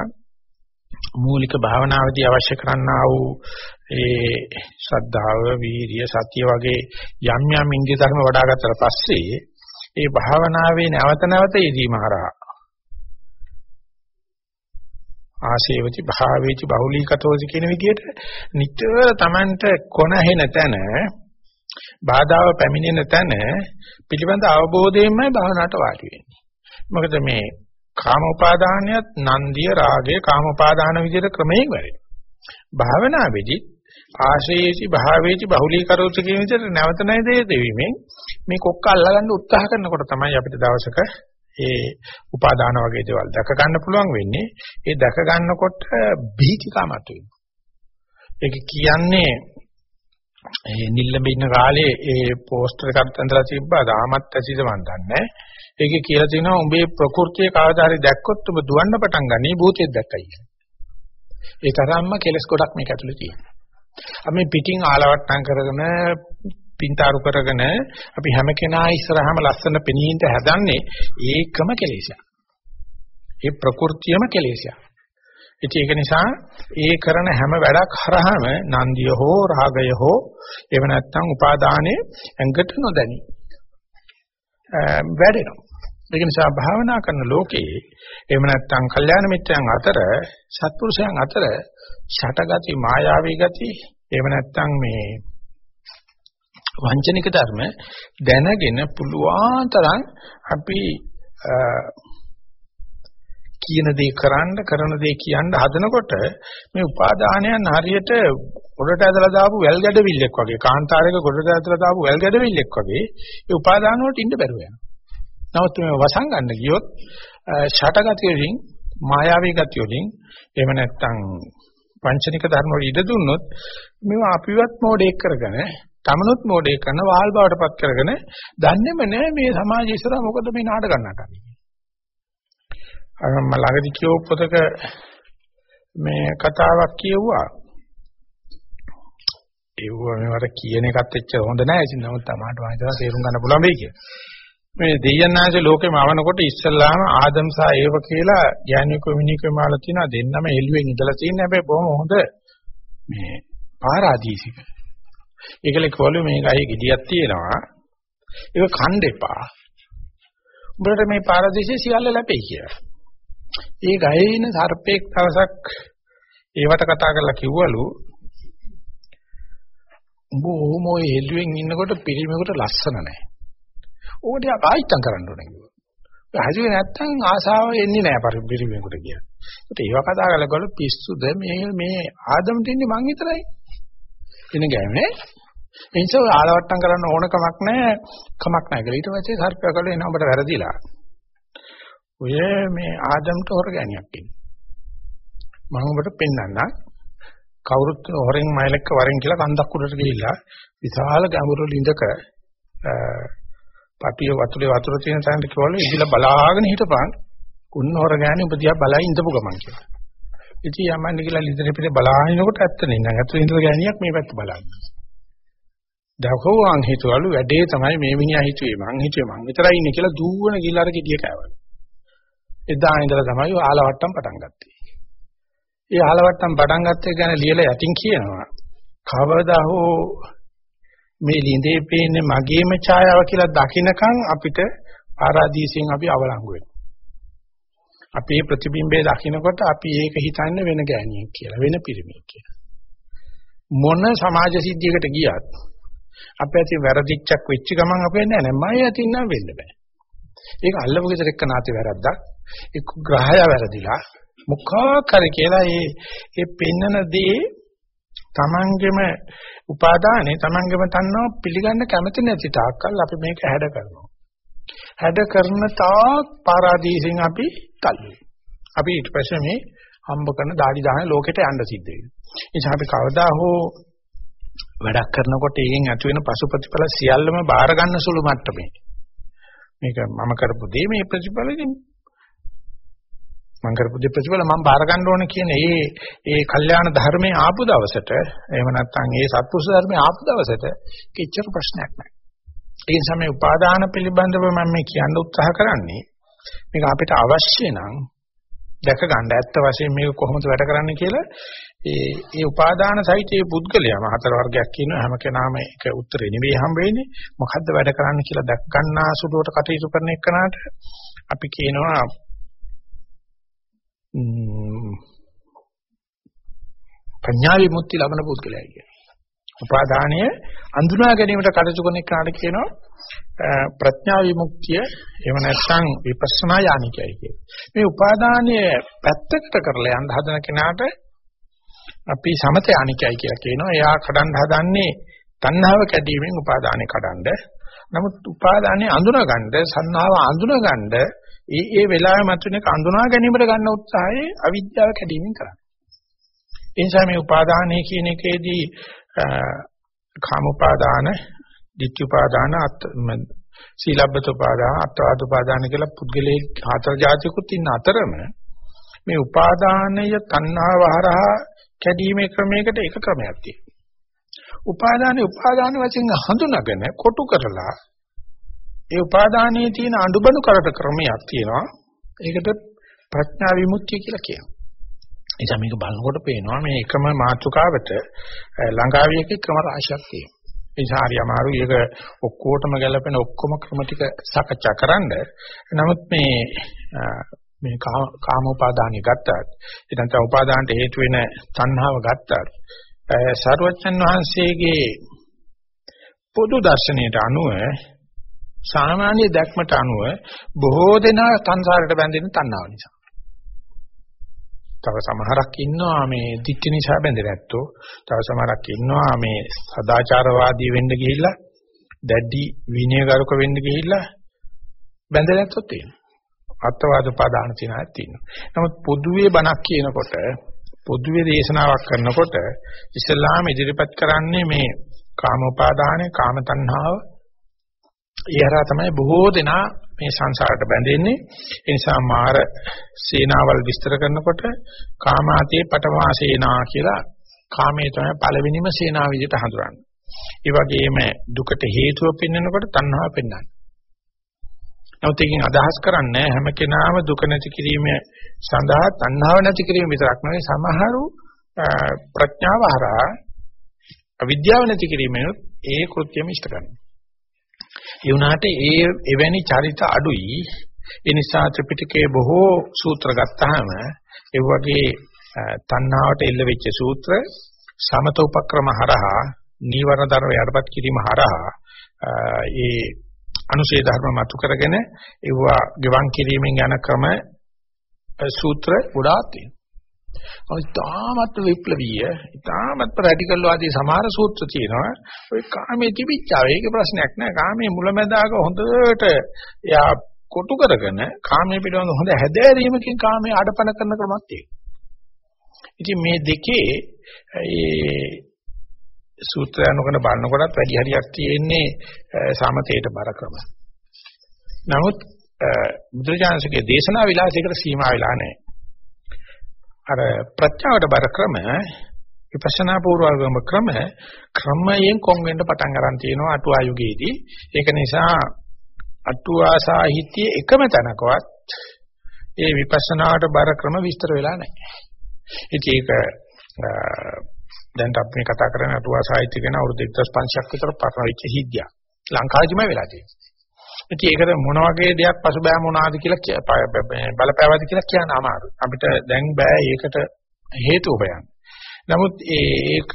මූලික භාවනාවේදී අවශ්‍ය කරන්නා වූ ඒ ශ්‍රද්ධාව, වීරිය, සතිය වගේ යම් යම් ඉන්දිය ධර්ම වඩා ගත්තට පස්සේ ඒ භාවනාවේ නැවත නැවත යෙදීම හරහා ආශේවති භාවේති බහුලීකතෝති කියන විදිහට නිතර Tamanට කොනහෙන තැන බාධාව පැමිණෙන තැන පිළිබඳ අවබෝධයෙන්මයි භාවනාවට වාඩි වෙන්නේ. මොකද මේ කාම උපාදානියත් නන්දිය රාගය කාම උපාදාන විදිහට ක්‍රමයෙන් වැඩෙනවා. භාවනාවේදී ආශේෂි භාවේචි බහුලීකරෝච කියන විදිහට නැවත නැදේ දෙවීමෙන් මේ කොක්ක අල්ලගන්න උත්සාහ කරනකොට තමයි අපිට දවසක ඒ උපාදාන වගේ දේවල් දැක ගන්න පුළුවන් වෙන්නේ. ඒ දැක ගන්නකොට බීතිකමත් වෙනවා. ඒක කියන්නේ ඒ නිල්ලඹ ඉන්න කාලේ ඒ පෝස්ටර් එකක් තැන්දලා තිබ්බා දාමත් ඇසිද මන් දන්නේ. ඒකේ කියලා තියෙනවා උඹේ ප්‍රകൃතිය කවදා හරි දැක්කොත් ඔබ දුවන්න පටන් ගන්නේ භූතයක් දැක්කයි කියලා. ඒ තරම්ම කෙලස් ගොඩක් මේක ඇතුලේ තියෙනවා. අපි පිටින් ආලවට්ටම් කරගෙන පින්තාරු කරගෙන අපි හැම කෙනා ඉස්සරහම ලස්සන පෙනීමට හදන්නේ ඒකම කෙලෙසයක්. ඒ ප්‍රകൃතියම කෙලෙසයක්. ඉතින් ඒක නිසා ඒ කරන හැම වැඩක් හරහාම නන්දිය හෝ රාගය හෝ එහෙම නැත්නම් උපාදානයේ ඇඟට නොදැනි වැඩෙනවා. ඒක නිසා භාවනා කරන ලෝකේ එහෙම නැත්නම් කල්යාණ මිත්‍රයන් අතර සත්පුරුෂයන් අතර ෂටගති මායාවී ගති එහෙම නැත්නම් මේ වංචනික ධර්ම දැනගෙන පුළුවන් තරම් අපි කියන දේ කරන්න කරන දේ කියන්න හදනකොට මේ උපාදානයන් හරියට ගොඩට ඇදලා දාපු වැල් ගැඩවිල්ලෙක් වගේ කාන්තාරයක ගොඩට ඇදලා දාපු වැල් ගැඩවිල්ලෙක් වගේ ඒ උපාදාන වලට ඉන්න බැරුව යනවා. නමුත් මේ වසන් ගන්න ගියොත් ෂටගතිය වලින් මායාවී ගතිය වලින් එහෙම නැත්නම් පංචනික ධර්ම වල ඉඩ දුන්නොත් මේවා අපිවත් මොඩේක් කරගෙන තමනුත් මොඩේ කරන වාල් බවටපත් කරගෙන දන්නේම නෑ මේ සමාජය ඉස්සරහ මොකද මේ නාටකම් නටන්නේ. අර මම ළඟදි කියව පොතක මේ කතාවක් කියුවා. ඒව මේවට කියන එකත් එච්චර හොඳ නෑ. ඉතින් නමුත් තමාට මම හිතනවා තේරුම් ගන්න පුළුවන් වෙයි කියලා. මේ දෙයයන්ාංශ ලෝකෙම අවනකොට ඉස්සල්ලාම ආදම් සහ ඒව කියලා ඥානිකෝ මිනිකෝ මාල තියෙනවා දෙන්නම එළුවෙන් ඉඳලා තියෙන හැබැයි බොහොම හොඳ මේ පාරාදීසික. ඒකල කිව්වලු මේ ගහේ ගෙඩියක් තියෙනවා. ඒක කන්න එපා. උඹලට මේ පාරාදීසිය සියල්ල ලැබෙයි කියලා. ඒ ගහේ ඉන්න සර්පෙක් දවසක් ඒවට කතා කරලා කිව්වලු උඹ ඔහොම ඔය එළුවෙන් ඉන්නකොට පිරිමෙකුට ලස්සන නැහැ. ඕක ටිකක් ආයිත්තම් කරන්න ඕනේ කිව්වා. ඒ හසුවේ නැත්තම් ආසාව එන්නේ නැහැ පරිපිරිමේකට කියලා. ඒත් ඒව කතා කරලා පිස්සුද මේ මේ ආදම් දෙන්නේ මං විතරයි. එන ගෑනේ. ඒ නිසා ආලවට්ටම් කරන්න ඕන කමක් නැහැ. කමක් නැහැ කියලා. ඊට පස්සේ සර්පයා කළේ එන ඔබට වැරදිලා. ඔය මේ ආදම්ට හොර ගෑණියක් ඉන්නේ. මම ඔබට පෙන්වන්නම්. කවුරුත් හොරෙන් මයිලක වරෙන් කියලා කන්දක් උඩට ගිහිල්ලා විශාල ගැඹුරු ලිඳක පටිය වතුරේ වතුර තියෙන තැනට කිව්වලු ඉදිලා බලාගෙන හිටපන්. උන්න හොර ගෑණි ඔබ දිහා බලයි ඉඳපු ගමන් කියලා. ඉතින් යමන්නේ කියලා ලිදරේ පිට බලාගෙනකොට ඇත්ත නේ නං ඇතුලේ ඉඳලා ගෑණියක් මේ පැත්ත බලන්නේ. දකෝවන් හිතවලු වැඩේ තමයි මේ මිනිහා හිතුවේ මං හිතුවේ මං විතරයි ඉන්නේ කියලා දූවන ගිල්ලර ගෙඩිය කෑවලු. එදා ඉඳලා තමයි ආලවට්ටම් පටන් ගත්තේ. ඒ ආලවට්ටම් පටන් ගත්තේ ගැන ලියලා යටින් කියනවා. කවදා හෝ මේ ළිඳේ පේන්නේ මගේම ඡායාව කියලා දකින්නකන් අපිට ආරාදීසෙන් අපි අවලංගු වෙනවා. අපේ ප්‍රතිබිම්බය දකින්නකොට අපි ඒක හිතන්නේ වෙන ගෑණියෙක් කියලා වෙන පිරිමියෙක් කියලා. මොන සමාජ සිද්ධියකට ගියත් අපේ ඇති වැරදිච්චක් වෙච්ච ගමන් අපේ නෑ නෑ මම ඇතින් නම් වෙන්න බෑ. ඒක අල්ලපු ගෙදර එක්ක නාති වැරද්දක්. එක්ක ග්‍රහය වැරදිලා මොකක් හරි කියලා ඒ ඒ පෙන්නන දේ තමන්ගෙම උපාදානේ තමන්ගෙම තණ්හාව පිළිගන්න කැමති නැති තාක්කල් අපි මේක හැඩ කරනවා. හැඩ කරන තාක් පාරාදීසෙන් අපි තල්ලු. අපි ඊට පස්සේ මේ හම්බ කරන দাঁඩි දාන ලෝකෙට යන්න සිද්ධ වෙනවා. ඒ නිසා අපි කවදා හෝ වැඩක් කරනකොට ඒකෙන් ඇති වෙන පසු ප්‍රතිඵල සියල්ලම බාර ගන්න සුළු මට්ටමේ. මේක මම කරපු දේ මේ ප්‍රතිඵලෙකින් මම කරපු දේ ප්‍රතිඵල මම බාර ගන්න ඕන කියන ඒ ඒ කල්යාණ ධර්මයේ ආපු දවසට එහෙම නැත්නම් ඒ සත්පුරුෂ ධර්මයේ ආපු දවසට කිච්චර ප්‍රශ්නයක් නැහැ. ඒ නිසා මේ උපාදාන පිළිබඳව මම මේ කියන්න උත්සාහ කරන්නේ මේක අපිට අවශ්‍ය නම් දැක ගන්න ඇත්ත වශයෙන් මේක කොහොමද වැඩ කරන්නේ කියලා ඒ ඒ උපාදාන සහිතේ පුද්ගලයාම හතර වර්ගයක් කියනවා හැම කෙනාම එක උත්තරේ නෙවෙයි හම්බ වෙන්නේ මොකද්ද වැඩ කරන්න කියලා දැක් ගන්නා සුළුවට කටයුතු කරන එකනට අපි කියනවා ප්‍රඥා විමුක්ති ලබන පුද්ගලයා කියන්නේ. උපාදානය අඳුනා ගැනීමට කටයුතු කරන එකට කියනවා ප්‍රඥා විමුක්තිය එහෙම නැත්නම් විපස්සනා යානිකයි කියන්නේ. මේ උපාදානය පැත්තකට කරලා යන්න හදන කෙනාට අපි සමත අනිකයි කියලා කියනවා. එයා කඩන්න හදන්නේ තණ්හාව කැඩීමෙන් උපාදානෙ කඩන්න. නමුත් උපාදානෙ අඳුනගන්න, සන්නාව අඳුනගන්න ඒ ඒ වෙලාවෙ මතුවෙන අඳුනා ගැනීමට ගන්න උත්සාහය අවිද්‍යාව කැඩීමෙන් කරන්නේ. ඒ නිසා මේ උපාදානය කියන එකේදී කාම උපාදාන, ditthi උපාදාන, සීලබ්බත උපාදාන, අත්වාද උපාදාන කියලා පුද්ගලයේ හතර જાතිකුත් ඉන්න අතරම මේ උපාදානය තණ්හාව හරහා කැඩීමේ ක්‍රමයකට එක ක්‍රමයක් තියෙනවා. උපාදානේ උපාදාන වශයෙන් හඳුනාගෙන කොටු කරලා ඒ උපාදානයේ තියෙන අඬබණු කරට ක්‍රමයක් තියෙනවා. ඒකට ප්‍රඥා විමුක්තිය කියලා කියනවා. එනිසා මේක බලනකොට පේනවා මේ එකම මාතෘකාවට ළඟාවියක ක්‍රම රාශියක් තියෙනවා. ඒ නිසා හරි අමාරුයි ඒක ඔක්කොටම ගැලපෙන ඔක්කොම ක්‍රම ටික සාකච්ඡා කරන්න. නමුත් මේ මේ කාම උපාදානිය ගත්තත් ඊටන්ත උපාදානට හේතු වෙන තණ්හාව ගත්තත් සරුවච්චන් වහන්සේගේ පොදු දර්ශනයට අනුව සාමාන්‍ය දැක්මට අනුව බොහෝ දෙනා සංසාරයට බැඳෙන තණ්හාව නිසා. තව සමහරක් ඉන්නවා මේ දික්ක නිසා බැඳෙන ඇත්තෝ. තව සමහරක් ඉන්නවා මේ සදාචාරවාදී වෙන්න ගිහිල්ලා දැඩි විනයගරුක වෙන්න ගිහිල්ලා බැඳෙන ඇත්තෝ තියෙනවා. අත්වාද උපාදාන තියෙන අය තියෙනවා. නමුත් පොදුවේ බණක් කියනකොට පොදුවේ දේශනාවක් කරනකොට ඉස්ලාම ඉදිරිපත් කරන්නේ මේ කාම උපාදානය, කාම තණ්හාව ඊහරා තමයි බොහෝ දෙනා මේ සංසාරයට බැඳෙන්නේ. ඒ නිසා මාර සේනාවල් විස්තර කරනකොට කාමාතේ පටමා සේනා කියලා කාමයේ තමයි පළවෙනිම සේනාව විදිහට හඳුරන්නේ. ඒ වගේම දුකට හේතුව පෙන්වනකොට තණ්හාව පෙන්වන්නේ. නමුත් ඒකෙන් අදහස් කරන්නේ හැම කෙනාම දුක නැති කිරීම සඳහා තණ්හාව නැති කිරීම විතරක් නෙවෙයි සමහරු ප්‍රඥාව හරහා අවිද්‍යාව නැති කිරීමෙන් ඒ කෘත්‍යම ඉෂ්ට කරනවා. ඒ වුණාට ඒ එවැනි චරිත අඩුයි. ඒ නිසා ත්‍රිපිටකයේ බොහෝ සූත්‍ර ගත්තාම ඒ වගේ තණ්හාවට එල්ල වෙච්ච සූත්‍ර සමත උපක්‍රම හරහා නීවරණ ධර්ම යටපත් කිරීම හරහා ඒ අනුශේ ධර්ම මතු කරගෙන ඒවා ගෙවන් කිරීමෙන් යන ක්‍රම සූත්‍ර ගොඩාක් තියෙනවා. ඉතාමත් විප්ලවීය, ඉතාමත් රැඩිකල් වාදී සමහර සූත්‍ර තියෙනවා. ඔය කාමයේ තිබිච්චා. ඒකේ ප්‍රශ්නයක් නෑ. කාමයේ මුලැමැදාක හොඳට එයා කොටු කරගෙන කාමයේ පිළිබඳ හොඳ හැදෑරීමකින් කාමයේ ආඩපන කරන ක්‍රමයක් තියෙනවා. ඉතින් මේ දෙකේ ඒ සූත්‍රය අනුකන බලනකොටත් වැඩි හරියක් තියෙන්නේ සමතේට බර ක්‍රම. නමුත් බුදුරජාණන්සේගේ දේශනා විලාසයකට සීමා වෙලා නැහැ. අර ප්‍රඥාවට බර ක්‍රම විපස්සනා පූර්වගම ක්‍රම ක්‍රමයෙන් කොන් වෙන්න පටන් ගන්න තියෙනවා අටුවා යුගයේදී. ඒක නිසා අටුවා සාහිත්‍යයේ එකම තැනකවත් ඒ විපස්සනාවට බර ක්‍රම විස්තර වෙලා නැහැ. ඉතින් ඒක දැන් අපි මේ කතා කරන අටුවා සාහිත්‍ය ගැන අවුරුදු 1500ක් විතර පරණ වෙච්ච සිද්ධියක්. ලංකාවේදීම වෙලා තියෙනවා. ඉතින් ඒකට මොන වගේ දෙයක් පසුබෑම වුණාද කියලා බලපෑවද කියලා කියන්න අමාරුයි. අපිට දැන් බෑ ඒකට හේතු හොයන්න. නමුත් ඒක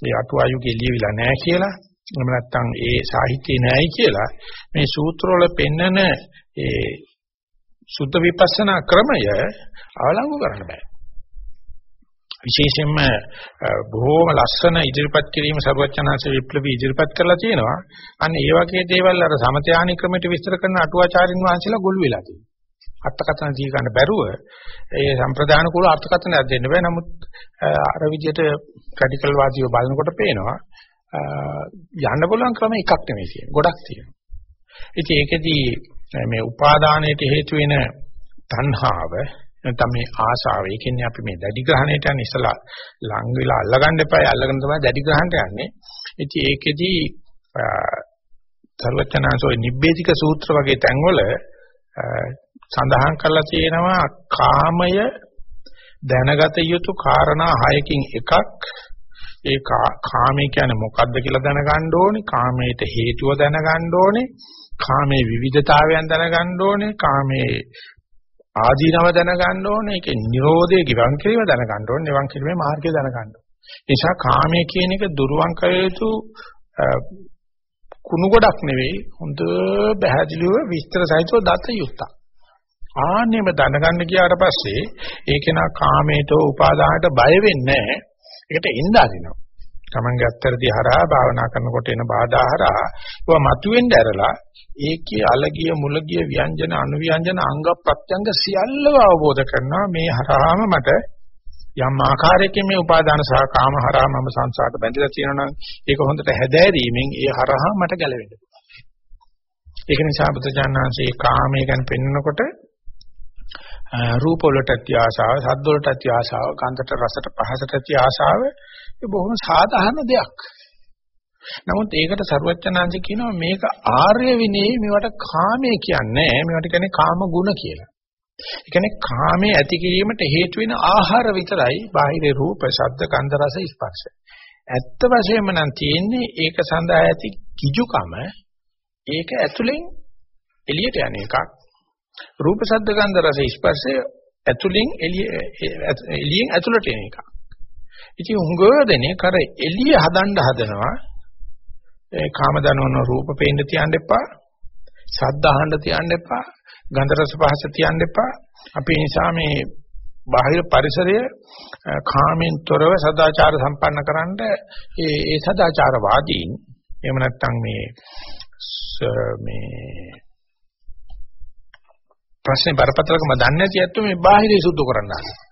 ඒ අටුවා යුගයේ ලියවිලා නැහැ කියලා එහෙම නැත්නම් ඒ සාහිත්‍යය නැහැයි කියලා මේ සූත්‍රවල පෙන්නන ඒ සුද්ධ විපස්සනා ක්‍රමය අවලංගු කරන්න බෑ. විශේෂයෙන්ම බොහෝම ලස්සන ඉදිරිපත් කිරීම සර්වචනanse විප්ලවී ඉදිරිපත් කරලා තියෙනවා. අන්න ඒ වගේ දේවල් අර සමතයානි ක්‍රමයට විස්තර කරන අටුවාචාරින් වහන්සේලා ගොළු වෙලා තියෙනවා. අර්ථකථන දී ගන්න බැරුව ඒ සම්ප්‍රදාන කුල අර්ථකථනයක් දෙන්න බෑ. නමුත් අර විදිහට රැඩිකල් වාදීව බලනකොට පේනවා යන්න පුළුවන් ක්‍රම එකක් නෙමෙයි තියෙන්නේ. ගොඩක් තියෙනවා. ඉතින් ඒකෙදී මේ උපාදානයට හේතු වෙන තණ්හාව නැත්නම් මේ ආශාව. ඒ කියන්නේ අපි මේ දැඩි ග්‍රහණයට යන ඉස්සලා ලං වෙලා අල්ලගන්න එපා. අල්ලගෙන තමයි දැඩි ග්‍රහණයට යන්නේ. ඉතින් ඒකෙදී සර්වචනාසෝ නිබ්බේධික සූත්‍ර වගේ තැන්වල සඳහන් කරලා තියෙනවා කාමය දැනගත යුතු කාරණා හයකින් එකක් ඒ කාමය කියන්නේ මොකද්ද කියලා දැනගන්න ඕනේ කාමයට හේතුව දැනගන්න ඕනේ කාමයේ විවිධතාවයන් දැනගන්න ඕනේ කාමයේ ආදීනව දැනගන්න ඕනේ. ඒකේ නිරෝධයේ ගිවන් කිරීම දැනගන්න ඕනේ. නිවන් කිරීමේ මාර්ගය දැනගන්න ඕනේ. ඒ නිසා කාමයේ කියන එක දුරුවන් කළ යුතු කුණු ගොඩක් නෙවෙයි. හොඳ පැහැදිලිව විස්තර සහිතව දත යුක්තක්. ආන්නේම දැනගන්න ගියාට පස්සේ ඒක නා කාමයට උපාදානට බය වෙන්නේ නැහැ. ඒකට එන්න අරිනවා. තමන්ගේ අත්තරදී හරහා භාවනා කරනකොට එන බාධා හරහා ඒවා මතුවෙන්න ඇරලා ඒකේ අලගිය මුලගිය ව්‍යංජන අනුව්‍යංජන අංග ප්‍රත්‍යංග සියල්ලව අවබෝධ කරනවා. මේ හරහාම මට යම් ආකාරයකින් මේ උපාදාන සහ කාම හරහා මම සංසාරට බැඳලා තියෙනවා නම් ඒක හොඳට හැදෑරීමෙන් ඒ හරහා මට ගැලවෙන්න ඒක නිසා බුදුජානනාංශයේ කාමයේ ගැන පෙන්නකොට රූප වලට ඇති ආශාව, ශබ්ද වලට ඇති ආශාව, ගන්ධට රසට පහසට ඇති ආශාව ඒ බොහොම සාධාරණ දෙයක්. නමුත් ඒකට සරුවච්චනාංශ කියනවා මේක ආර්ය විනයේ මේවට කාමයේ කියන්නේ මේවට කියන්නේ කාම ගුණ කියලා. ඒ කියන්නේ කාමයේ ඇති කිරීමට හේතු වෙන ආහාර විතරයි බාහිර රූප, ශබ්ද, ගන්ධ, රස, ස්පර්ශ. ඇත්ත වශයෙන්ම නම් තියෙන්නේ ඒක සඳහා ඇති කිජුකම ඒක ඇතුලෙන් එළියට යන එකක්. රූප, ශබ්ද, ගන්ධ, රස, ස්පර්ශය ඇතුලෙන් එළිය එළියෙන් ඇතුලට එන එකක්. ඉතින් උංගෝ දෙනේ කර එළිය හදන්න හදනවා. ඒ කාම දනවන රූප පේන්න තියන්න එපා. ශබ්ද අහන්න තියන්න එපා. ගන්ධ රස පහස තියන්න එපා. අපි නිසා මේ බාහිර පරිසරය කාමෙන් තොරව සදාචාර සම්පන්න කරන්න ඒ ඒ සදාචාරවාදීන් එහෙම නැත්නම් මේ මේ ප්‍රශ්නේ බරපතලකම දන්නේ නැති ඇත්තෝ මේ බාහිරය සුද්ධ කරන්න හදනවා.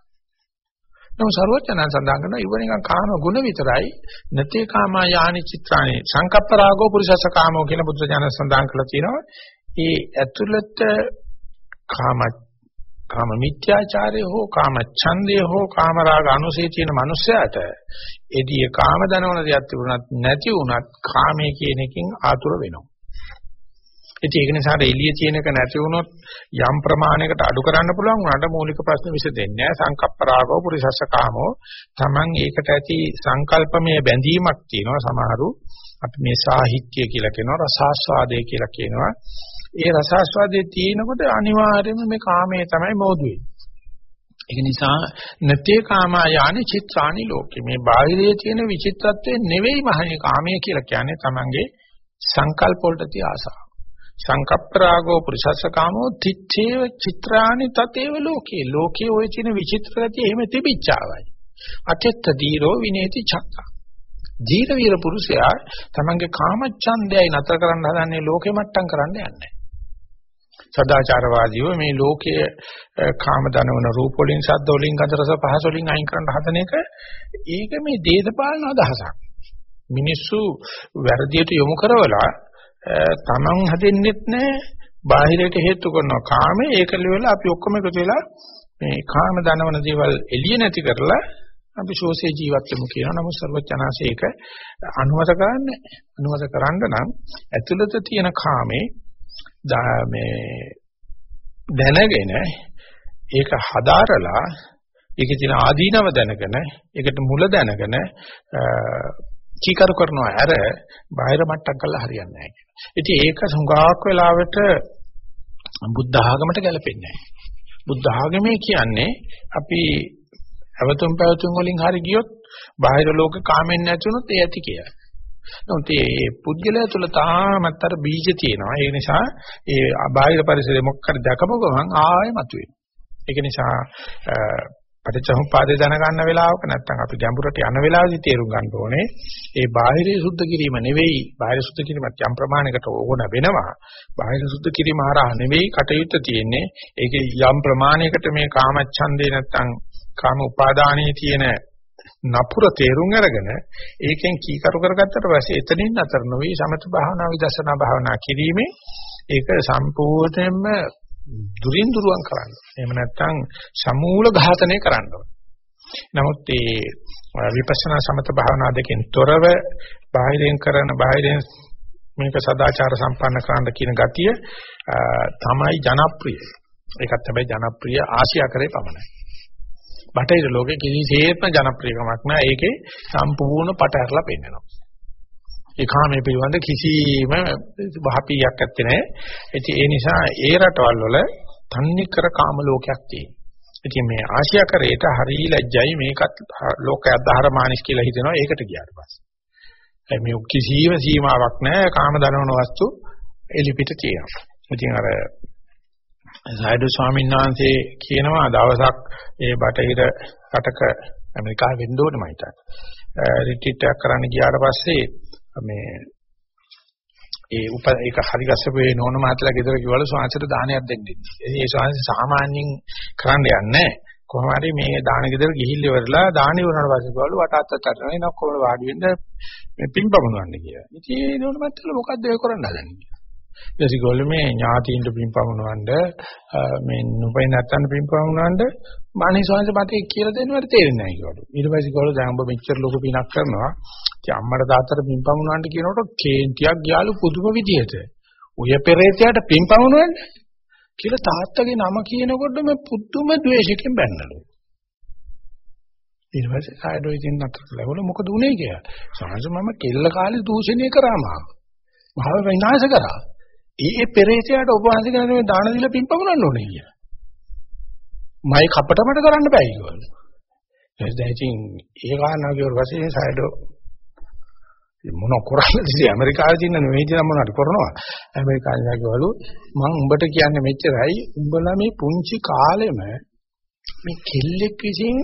නමුත් ਸਰවඥයන් සඳහන් කරනවා ඉව නිකන් කාම ගුණ විතරයි නැතේ කාමා යානි චිත්‍රානි සංකප්ප රාගෝ පුරිසස්ස කාමෝ කියලා බුද්ධ ඥාන සඳහන් කරලා තියෙනවා. ඒ ඇතුළත කාම කාම මිත්‍යාචාරය හෝ කාම ඡන්දය හෝ කාම රාග අනුසය තියෙන මනුස්සයාට එදී කාම දනවන දෙයක් තිබුණත් නැති වුණත් කාමයේ කියන එකකින් ආතුර වෙනවා. ඉතින් ඒක නිසා එළිය තියෙනක නැති වුණොත් යම් ප්‍රමාණයකට අඩු කරන්න පුළුවන් වුණාට මූලික ප්‍රශ්න විසඳෙන්නේ නැහැ. සංකප්ප රාගෝ පුරිසස්ස කාමෝ Taman ඒකට ඇති සංකල්පමය බැඳීමක් තියෙනවා සමහරු. අපි මේ සාහිත්‍ය කියලා කියනවා රසාස්වාදය කියලා කියනවා. ඒ රසාස්වාදයේ තියෙනකොට අනිවාර්යයෙන්ම මේ කාමයේ තමයි මෝදු ඒක නිසා නතේ කාමා යಾನි චිත්‍රානි ලෝකේ. මේ බාහිරයේ තියෙන විචිත්‍රත්වය නෙවෙයි මහණේ කාමයේ කියලා කියන්නේ Tamanගේ සංකල්ප වලට තිය ආසාව. සංකප්පරාගෝ පුරිසස්ස කාමෝ තිත්තේව චිත්‍රානි තතේව ලෝකේ. ලෝකේ ওই චින විචිත්‍ර ගතිය එහෙම තිබිච්චාවයි. අතෙත්ත දීරෝ විනේති චක්කා. ජීත වීර පුරුෂයා තමන්ගේ කාමච්ඡන්දයයි නතර කරන්න හදන්නේ ලෝකෙ මට්ටම් කරන්න යන්නේ. සදාචාරවාදීව මේ ලෝකයේ කාම දනවන රූප වලින් ශබ්ද වලින් ගන්ධ රස පහස වලින් අයින් කරන්න හදන එක ඒක මේ දේශපාලන අදහසක්. මිනිස්සු වැරදියට යොමු කරවලා තමන් හදෙන්නෙත් නැහැ බාහිරයට හේතු කරනවා කාමේ ඒක ලෙවලා අපි ඔක්කොම එකතු වෙලා මේ කාම දනවන දේවල් එළිය නැති කරලා අපි ශෝෂේ ජීවත් වෙමු කියනවා. නමුත් සර්වඥාන්සේ ඒක අනුමත කරන්නේ අනුමත කරන්න නම් ඇතුළත තියෙන කාමේ මේ දැනගෙන ඒක හදාරලා ඒකේ තියෙන ආදීනව දැනගෙන ඒකට මුල දැනගෙන කීකරු කරනවා අර බාහිර මට්ටම් කරලා හරියන්නේ නැහැ කියලා. ඉතින් ඒක සුඟාක් වෙලාවට බුද්ධ ආගමට ගැලපෙන්නේ නැහැ. බුද්ධ ආගමේ කියන්නේ අපි අවතුම් පැවතුම් වලින් හරි ගියොත් බාහිර ලෝක කාමෙන් නැතුනොත් ඒ ඇති කියලා. නමුත් මේ පුද්ගලයා තුළ තාමත් අර බීජ තියෙනවා. ඒ නිසා ඒ බාහිර පරිසරෙ මොකක් හරි දැකපුව ගමන් ආයෙ මතුවෙනවා. ඒක නිසා පටිච්චසමුප්පාදේ දැනගන්න වෙලාවක නැත්නම් අපි ගැඹුරට යන වෙලාවදී තේරුම් ගන්න ඕනේ ඒ බාහිරේ සුද්ධ කිරීම නෙවෙයි. බාහිර සුද්ධ කිරීමත් යම් ප්‍රමාණයකට ඕන වෙනවා. බාහිර සුද්ධ කිරීම හරහා නෙවෙයි කටයුත්ත තියෙන්නේ. ඒකේ යම් ප්‍රමාණයකට මේ කාමච්ඡන්දේ නැත්නම් කාම උපාදානයේ තියෙන නපුර තේරුම් අරගෙන ඒකෙන් කීකරු කරගත්තට පස්සේ එතනින් අතර නොවේ සමත භාවනා විදර්ශනා භාවනා කිරීමේ ඒක සම්පූර්ණයෙන්ම දුරින් දුරවන් කරන්න. එහෙම නැත්නම් සමූල ඝාතනය කරන්න නමුත් මේ විපස්සනා සමත භාවනා දෙකෙන් තොරව බාහිරෙන් කරන බාහිරෙන් මේක සදාචාර සම්පන්න කරන්න කියන ගතිය තමයි ජනප්‍රිය. ඒකත් තමයි ජනප්‍රිය ආසියා කරේ පමණයි. බටහිර ලෝකේ කිසිසේත්ම ජනප්‍රියකමක් නැහැ. ඒකේ සම්පූර්ණ පටහැරලා පෙන්නනවා. ඒ කාමයේ පිළිබඳ කිසිම වහපියක් ඇත්තේ නැහැ. ඉතින් ඒ නිසා ඒ රටවල් වල තන්නේ කර කාම ලෝකයක් තියෙනවා. ඉතින් මේ ආසියා කරේට හරි ලැජ්ජයි මේකත් ලෝකයක් දහරමානිස් කියලා හිතනවා ඒකට ගියාට පස්සේ. මේ කිසිම සීමාවක් නැහැ කාම දනවන වස්තු එලිපිට තියෙනවා. ඉතින් අර සයිඩු ස්වාමීන් වහන්සේ කියනවා දවසක් ඒ බටහිර රටක ඇමරිකාව වෙන්න ඕනේ මම හිතන්නේ. රිට්‍රීට් එකක් කරන්න ගියාට පස්සේ මේ ඒ උප ඒක හරි ගස්සපේ නෝන මාතලා ගෙදර කිව්වලු ස්වාංශයට දානයක් දෙන්න ඉන්නේ. ඒ ස්වාංශ සාමාන්‍යයෙන් කරන්න යන්නේ නැහැ. කොහොම හරි මේ දාන ගෙදර ගිහිල්ල ඉවරලා දාන ඉවරනට පස්සේ කිව්වලු වට අත්ත තරන එනක් කොහොමද වාඩි වෙන්න මේ පින්පමුණවන්න කියලා. ඉතින් ඒ නෝන මාතලා මොකද්ද ඒ කරන්න හදන්නේ කියලා. ඊට පස්සේ මේ ඥාතීන්ට පින්පමුණවන්න මේ නුපේ නැත්තන් පින්පමුණවන්න මානේ ස්වාංශ මතේ කියලා දෙන්නවට තේරෙන්නේ නැහැ කිව්වලු. ඊට පස්සේ කිව්වලු දැන් ඔබ මෙච්චර ලොකු පිනක් කරනවා. ඉතින් අම්මට තාත්තට පින්පමුණවන්න කියනකොට කේන්තියක් ගියාලු පුදුම විදියට. ඔය පෙරේතයාට පින්පමුණවන්න කියලා තාත්තගේ නම කියනකොට මේ පුදුම ද්වේෂයෙන් බැන්නලු. ඊට පස්සේ ආයතෝ ඉතින් නතරලා මොකද උනේ කියලා. සාංශ මම කෙල්ල කාලේ දූෂණය කරාම. මහව විනාශ කරා. ඒ ඒ පෙරේතයාට ඔබ වහන්සේ කියන මේ දාන දීලා පින්පමුණන්න ඕනේ කියලා. මයි කපටමට කරන්න බෑ කිව්වලු. දැන් ඉතින් ඒ කාරණාව කියවල පස්සේ සයිඩෝ මොන කරන්නද ඉතින් ඇමරිකාවේ තියෙන නෙවෙයි නම් මොනවද කරනවා. ඇමරිකාවේ කිව්වලු මම උඹට කියන්නේ මෙච්චරයි. උඹලා මේ පුංචි කාලෙම මේ කෙල්ලෙක් විසින්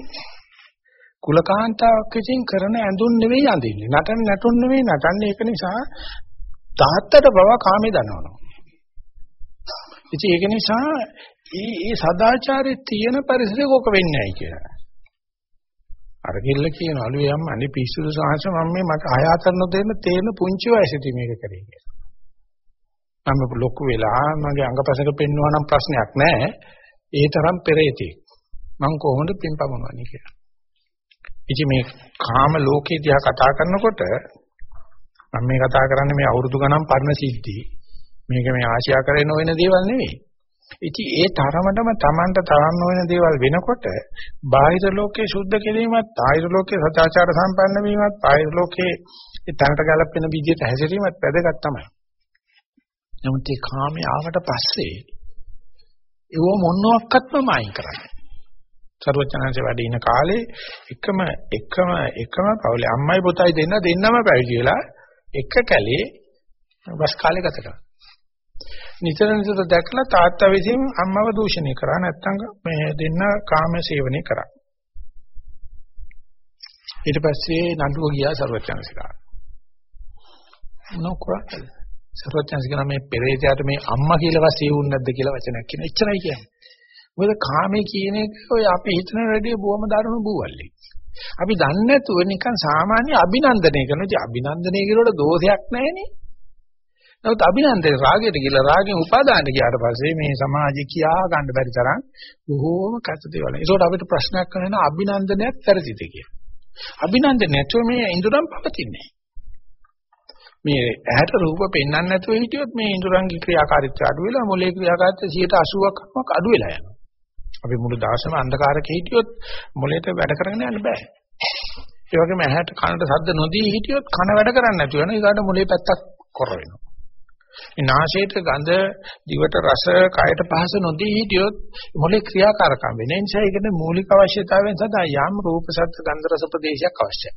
කුලකාන්තාවක් විසින් කරන ඇඳුම් නෙවෙයි අඳින්නේ. නටන නටුන් නෙවෙයි නටන්නේ. ඒක නිසා තාත්තට බව කාමේ දනවනවා. ඉතින් ඒක නිසා මේ මේ සදාචාරයේ තියෙන පරිසරයක ඔක වෙන්නේ නැහැ කියලා. අර කෙල්ල කියනවලු යම් අනේ පිස්සුදු සාංශ මම මේ මට ආයතන දෙන්න තේරෙන පුංචි වයසේදී මේක කරේ කියලා. මම ලොකු වෙලා මගේ අංගපසක පෙන්වනවා නම් ප්‍රශ්නයක් නැහැ. ඒ තරම් පෙරේතී. මම කොහොමද පින්පමනවන්නේ කියලා. ඉතින් මේ කාම ලෝකේ දිහා කතා කරනකොට මම මේ කතා කරන්නේ මේ අවුරුදු ගණන් පරණ සිද්ධි. මේක මේ ආශියා කරගෙන නොවන දේවල් නෙවෙයි. ඉතින් ඒ තරමටම Tamanට තරම් නොවන දේවල් වෙනකොට බාහිර ලෝකයේ සුද්ධ කිරීමත්, ආහිර ලෝකයේ සදාචාර සම්පන්න වීමත්, බාහිර ලෝකයේ ඒ තනට ගැලපෙන විදිහට හැසිරීමත් වැදගත් තමයි. නමුත් ඒ කාමයේ ආවට පස්සේ ඒව මොනවාක්වත්ම මායින් කරන්නේ. සර්වචනංශ වැඩ ඉන කාලේ එකම එකම එකම පවුලේ අම්මයි පුතයි දෙන්න දෙන්නම පැවිදි වෙලා එක කැලේ වස් කාලේ ගත කරා. නිතර නිතර දැකලා තාත්තා විසින් අම්මව දූෂණය කරා නැත්නම් මේ දෙන්න කාම සේවනය කරා. ඊට පස්සේ නඩුව ගියා සර්වචනසිකා. නොකරන්නේ. සර්වචනසිකා මේ පෙරේතයාට මේ අම්මා කියලා වශයෙන් වුණ නැද්ද කියලා වචනයක් කියන. එච්චරයි කියන්නේ. මොකද කාමේ කියන එක ඔය අපි හිතන රෙඩිය බොහොම දරුණු බූවල්ලි. අපි දන්නේ නැතුව නිකන් සාමාන්‍ය අභිනන්දනය කරනවා. ඉතින් අභිනන්දනය කියනකොට දෝෂයක් නැහැ නේ. නමුත් අභිනන්දේ රාගයට කියලා රාගෙන් උපාදානට ගියාට පස්සේ මේ සමාජය කියා ගන්න බැරි තරම් බොහෝම කැත දේවල්. ඒකට අපිට ප්‍රශ්නයක් කරන අභිනන්දනයක් වැරදිද කියලා. අභිනන්දන නැතුව මේ ඉඳුරම් පවතින්නේ මේ ඇහැට රූප පෙන්වන්න නැතුව හිටියොත් මේ ඉඳුරංගික ක්‍රියාකාරීත්වය අඩු වෙලා මොලේ ක්‍රියාකාරීත්වය 80%ක් අඩු වෙලා යනවා. අපි මුළු දවසම අන්ධකාරක හිටියොත් මොලේට වැඩ කරගෙන යන්න බෑ. ඒ වගේම ඇහැට කනට ශබ්ද නොදී හිටියොත් කන වැඩ කරන්නේ නැතුව යනවා. ඊගාට මොලේ පැත්තක් කොර වෙනවා. මේ නාසයට ගඳ, දිවට රස, කයට පහස නොදී හිටියොත් මොලේ ක්‍රියාකාරකම් වෙන නිසා ඒකට මූලික අවශ්‍යතාවයන් සඳහා යම් රූප, ශබ්ද, ගන්ධ, රස ප්‍රදේශයක් අවශ්‍යයි.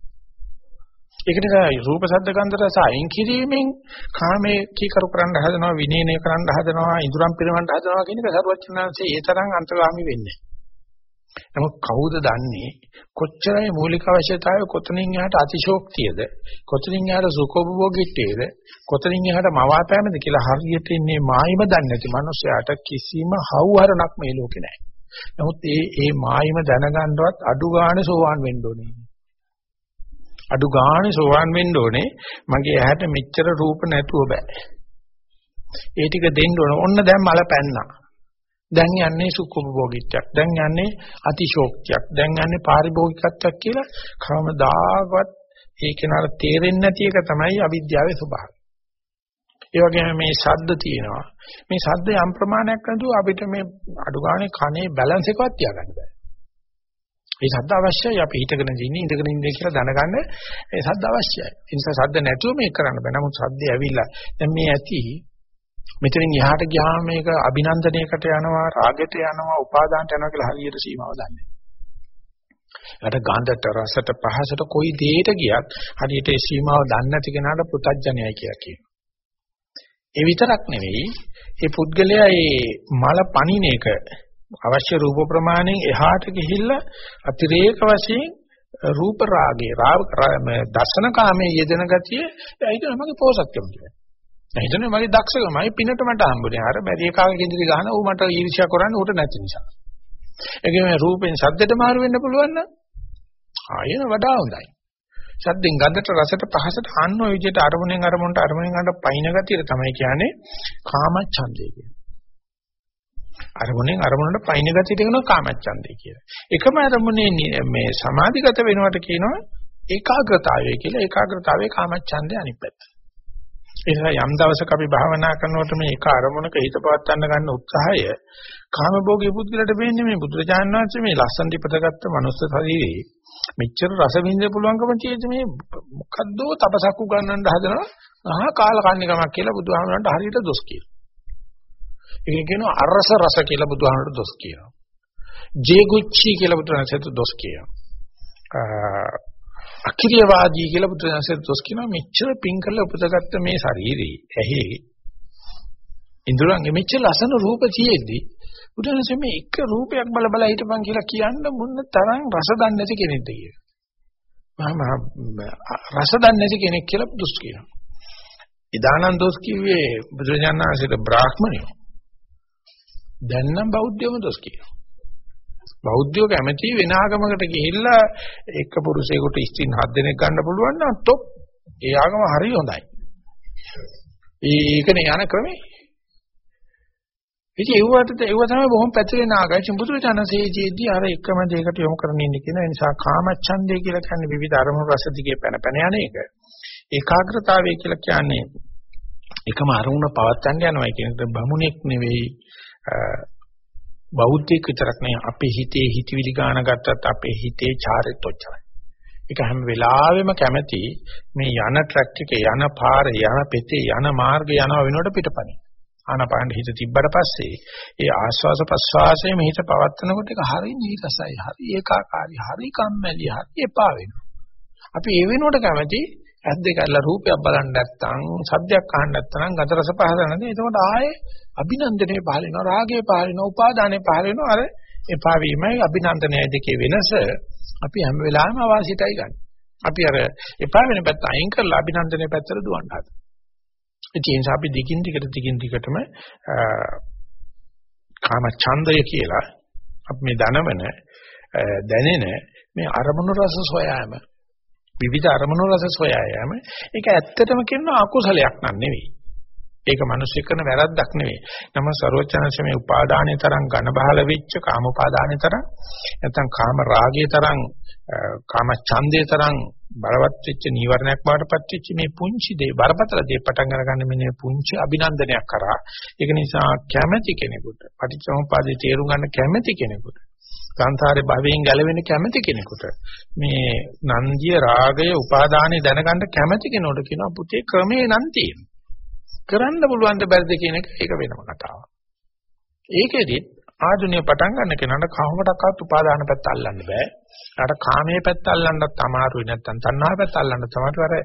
ඒක නිසා රූප, ශබ්ද, ගන්ධ, රස අයින් කිරීමෙන් කාමයේ කීකරු කරන්න හදනවා, විනීනය කරන්න හදනවා, ඉඳුරම් පිරවන්න හදනවා කියන එක සරුවචනාංශයේ ඒ තරම් අන්තගාමි වෙන්නේ නැහැ. නමුත් කවුද දන්නේ කොච්චරයි මූලික අවශ්‍යතාවය කොතනින් එහාට අතිශෝක්තියද කොතනින් එහාට සුඛෝපභෝගීත්වයේද කොතනින් එහාට මවාපෑමද කියලා හරියට ඉන්නේ මායිම දන්නේ නැති මිනිස්සයාට කිසිම හවුහරණක් මේ ලෝකේ නැහැ. නමුත් ඒ ඒ මායිම දැනගන්නවත් අඩු ගානේ සෝවාන් වෙන්න ඕනේ. අඩු ගානේ සෝවාන් වෙන්න ඕනේ මගේ ඇහැට මෙච්චර රූප නැතුව බෑ. ඒ ටික දෙන්න ඕන. ඔන්න දැන් මල පැන්නා. දැන් යන්නේ සුඛෝපභෝගීත්වයක්. දැන් යන්නේ අතිශෝක්තියක්. දැන් යන්නේ පාරිභෝගිකත්වයක් කියලා කවමදාකවත් ඒ කෙනාට තේරෙන්නේ නැති එක තමයි අවිද්‍යාවේ ස්වභාවය. ඒ වගේම මේ ශබ්ද තියෙනවා. මේ ශබ්ද යම් ප්‍රමාණයක් නැතුව අපිට මේ අඩු ගානේ කනේ බැලන්ස් එකවත් තියාගන්න බෑ. ඒ ශබ්ද අවශ්‍යයි අපි හිතගෙන ඉන්නේ ඉඳගෙන ඉන්නේ කියලා දැනගන්න ඒ ශබ්ද අවශ්‍යයි. ඒ නිසා ශබ්ද නැතුව මේක කරන්න බෑ. නමුත් ශබ්දය ඇවිල්ලා දැන් මේ ඇති මෙතනින් එහාට ගියාම මේක අභිනන්දනයකට යනවා රාගයට යනවා උපාදානට යනවා කියලා හරියට සීමාව දන්නේ. අර ගන්ධට රසට පහසට කොයි දෙයකට ගියත් හරියට ඒ සීමාව දන්නේ නැති කෙනාට පුතඥයයි කියලා කියනවා. ඒ විතරක් නෙවෙයි ඒ පුද්ගලයා මේ මල පණින එක අවශ්‍ය රූප ප්‍රමාණයෙන් එහාට ගිහිල්ලා අතිරේක වශයෙන් රූප රාගේ රාග දර්ශන කාමයේ යෙදෙන ගතිය හිතන මගේ පෝසත්කම කියලා. හිතන මගේ දක්ෂකමයි පිනට මට හම්බුනේ. අර බැරි එකාගේ කෙන්දිරි ගහන ඌ මට ඊර්ෂ්‍යා කරන්නේ ඌට නැති නිසා. ඒකෙම රූපෙන් සද්දට මාරු වෙන්න පුළුවන් නම් ආයෙන වඩා හොඳයි. සද්දෙන් ගඳට රසට පහසට අන්න ඔය විදිහට අරමුණෙන් අරමුණට අරමුණෙන් අරමුණට පයින් ගතිය තමයි කියන්නේ කාමච්ඡන්දය කියන්නේ. අරමුණෙන් අරමුණට පයින් ගතියට කියනවා කාමච්ඡන්දය කියලා. එකම අරමුණේ මේ සමාධිගත වෙනවට කියනවා ඒකාග්‍රතාවය කියලා. ඒකාග්‍රතාවයේ කාමච්ඡන්දය අනිත් පැත්ත. ඒ නිසා යම් දවසක අපි භාවනා කරනකොට මේ එක අරමුණක හිත පවත්වන්න ගන්න උත්සාහය කාමභෝගී පුද්ගලට වෙන්නේ මේ බුදුරජාණන් වහන්සේ මේ ලස්සන දීපතගත්ත මනුස්ස ශරීරේ මෙච්චර රස විඳින්න පුළුවන්කම තියෙද්දි මේ මොකද්දෝ තපසක් උගන්වන්න හදනවා අහා කාල කන්නිකමක් කියලා බුදුහාමරන්ට හරියට දොස් කියනවා. ඒකෙන් කියනවා අරස රස කියලා බුදුහාමරට දොස් කියනවා. ජේගුච්චි කියලා බුදුහාමරට දොස් කියනවා. අකිරියවාදී කියලා බුදුරජාණන්සේ දොස් කියනවා මෙච්චර පිං කරලා උපදගත්ත මේ ශරීරේ ඇහි ඉන්ද්‍රයන්ගේ මෙච්චර ලස්සන රූප තියෙද්දි බුදුරජාණන්සේ මේ එක රූපයක් බල බල හිටපන් කියලා කියන්න මොන තරම් රස දන්නේ නැති කෙනෙක්ද කියලා. මම රස දන්නේ නැති කෙනෙක් කියලා දුස් කියනවා. ඉදානන් දොස් කිව්වේ බුදුරජාණන්සේට බ්‍රාහ්මණයෝ. දැන් නම් බෞද්ධයම දොස් කියනවා. බෞද්ධයෝ කැමති වෙන ආගමකට ගිහිල්ලා එක පුරුෂයෙකුට ස්ත්‍රීන් හත් දෙනෙක් ගන්න පුළුවන් නම් තොප් ඒ ආගම හරි හොඳයි. ඒකනේ යන ක්‍රමේ. ඉතින් ඒවට ඒව තමයි බොහොම පැතිරෙන ආගම. බුදුරජාණන්සේජීදී අර එකම දෙයකට යොමු කරගෙන ඉන්නේ කියන නිසා කාමච්ඡන්දය කියලා කියන්නේ විවිධ අරමුණු රස දිගේ පැන පැන යන එක. ඒකාග්‍රතාවය කියලා කියන්නේ එකම අරමුණ පවත්වන්න යනවා කියන එක බමුණෙක් නෙවෙයි බෞද්ධයෙක් විතරක් නෙවෙයි අපේ හිතේ හිතවිලි ගාන ගත්තත් අපේ හිතේ චාරෙත් ඔච්චරයි. ඒක හැම වෙලාවෙම කැමැති මේ යන ට්‍රැක් එකේ යන පාරේ යන පෙතේ යන මාර්ගේ යනවා වෙනකොට පිටපණි. ආනපාන හිත තිබ්බට පස්සේ ඒ ආස්වාස ප්‍රස්වාසයේ මෙහිත පවත්නකොට ඒක හරිය නීරසයි, හරි ඒකාකාරී, හරි කම්මැලි, හරි එපා වෙනවා. අපි ඒ වෙනකොට කැමැති ඇස් දෙක අරලා රූපයක් බලන්න නැත්නම් සද්දයක් අහන්න නැත්නම් ගත රස පහල නැත්නම් එතකොට ආයේ අභිනන්දනයේ පහල වෙනවා රාගයේ පහල වෙනවා උපාදානයේ පහල වෙනවා අර එපා වීමයි අභිනන්දනයයි දෙකේ වෙනස අපි හැම වෙලාවෙම අවාසිතයි ගන්න. අපි අර එපා වෙන පැත්ත අයින් කරලා අභිනන්දනයේ පැත්තට දුවන්න හදනවා. ඒ නිසා අපි දිගින් දිගට දිගින් දිගටම කාම ඡන්දය කියලා අපි මේ දනවන දැනෙන මේ අරමුණු රස සොයාම විවිධ අරමුණු රස සොයා යාම ඒක ඇත්තටම කියන අකුසලයක් නන් නෙවෙයි. ඒක මිනිස්සු කරන වැරද්දක් නෙවෙයි. නම ਸਰවචනංශ මේ උපාදානයේ තරම් ඝන බහල වෙච්ච කාම උපාදානයේ තරම් නැත්නම් කාම රාගයේ තරම් කාම ඡන්දයේ තරම් බලවත් වෙච්ච නීවරණයක් බාටපත් වෙච්ච මේ පුංචි දේ බරපතල දේ පටන් අරගන්න මේ පුංචි අභිනන්දනයක් කරා ඒක නිසා කැමැති කෙනෙකුට පටිච්චසමුපාදේ තේරුම් ගන්න කැමැති කෙනෙකුට සංසාරේ භවයෙන් ගැලවෙන්න කැමති කෙනෙකුට මේ නන්දිය රාගය උපාදානෙ දැනගන්න කැමති කෙනෙකුට කියනවා පුතේ ක්‍රමේ නම් තියෙනවා. කරන්න පුළුවන් ද බැරිද කියන එක ඒක වෙනම කතාවක්. ඒකෙදි ආධුනික පටන් ගන්න කෙනාට කවමඩක්වත් උපාදාන පැත්ත අල්ලන්න බෑ. ඊට කාමයේ පැත්ත අල්ලන්නත් අමාරුයි නැත්තම් තණ්හා පැත්ත අල්ලන්න තමයි අර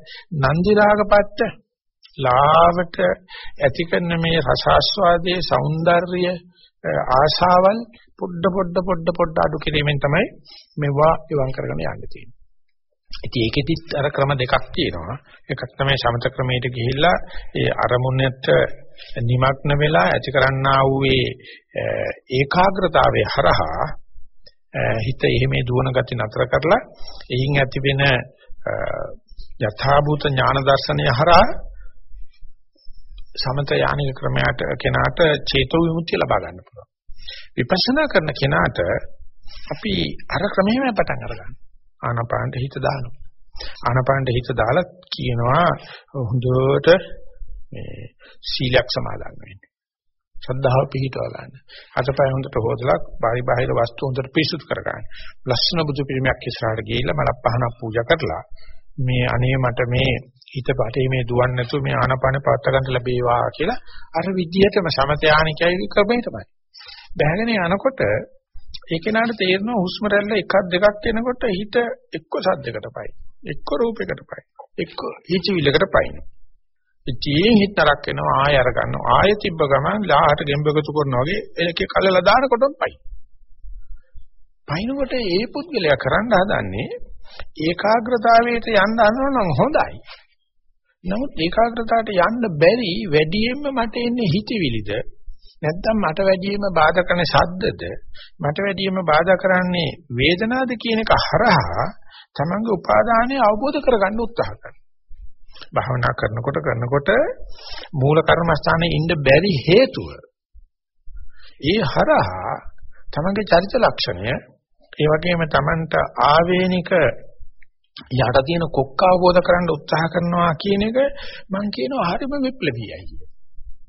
නන්දි රාග පැත්ත ලාවට ඇති කරන මේ රසාස්වාදයේ సౌందර්ය ආශාවල් පොඩ පොඩ පොඩ පොඩ අඩු කිරීමෙන් තමයි මෙවුවා ඉවන් කරගෙන යන්න තියෙන්නේ. ඉතින් ඒකෙදිත් අර ක්‍රම දෙකක් තියෙනවා. එකක් තමයි සමත ක්‍රමයට ගිහිල්ලා ඒ අරමුණට නිමග්න වෙලා ඇති කරන්නා වූ ඒ ඒකාග්‍රතාවයේ හරහා හිත එහෙමේ දුවන ගති නතර කරලා එයින් ඇති වෙන යථාභූත ඥාන දර්ශනය හරහා සමත යානික ක්‍රමයට කෙනාට චේතෝ විමුක්තිය ලබා ගන්න පුළුවන්. විපස්සනා කරන කෙනාට අපි අර ක්‍රමෙම පටන් අරගන්න. ආනාපානට හිත දානවා. ආනාපානට හිත දාලා කියනවා හොඳට මේ සීලයක් සමාදන් වෙන්න. ශ්‍රද්ධාව පිහිටව ගන්න. අතපය හොඳට හොදලා බාහි බාහිර වස්තු හොඳට පිරිසුදු කර ගන්න. ලස්සන බුදු පිළිමයක් ඉස්සරහට ගිහිල්ලා මලක් පහනක් පූජා කරලා මේ අනේ මට මේ හිත බටේ මේ දුවන්නේ නැතුව මේ ආනපන පවත් ගන්න ලැබේවා කියලා අර විදියටම සමතයානිකයි ක්‍රමය තමයි. බැහැගෙන යනකොට ඒ කෙනාට තේරෙනවා හුස්ම රැල්ල එකක් දෙකක් එනකොට හිත එක්ක සද්දයකට පයි. එක්ක රූපයකට පයි. එක්ක හිතවිල්ලකට පයින්. ඉතින් හිත තරක් එනවා ආය අර ගන්නවා. ආයෙ තිබ්බ ගමන් ලාහට ගෙම්බකතු කරනවා වගේ එකේ කල්ලලා දානකොටම පයි. පයින්කොට ඒ පුද්ගලයා කරන්න හදන්නේ ඒකාග්‍රතාවයට යන්න හදනවා නම් හොඳයි. නමුත් ඒකාග්‍රතාවට යන්න බැරි වැඩියෙන්ම මට එන්නේ හිතවිලිද නැත්නම් මට වැඩියෙන්ම බාධා කරන ශබ්දද මට වැඩියෙන්ම බාධා කරන්නේ වේදනාවද කියන එක හරහා තමන්ගේ උපාදානය අවබෝධ කරගන්න උත්සාහ කරනවා. භාවනා කරනකොට කරනකොට මූල කර්මස්ථානයේ ඉන්න බැරි හේතුව ඒ හරහා තමන්ගේ චරිත ලක්ෂණය ඒ වගේම තමන්ට ආවේනික යට තියෙන කොක්ක අවබෝධ කරගන්න උත්සාහ කරනවා කියන එක මම කියනවා හරිම විප්ලවීයයි කියලා.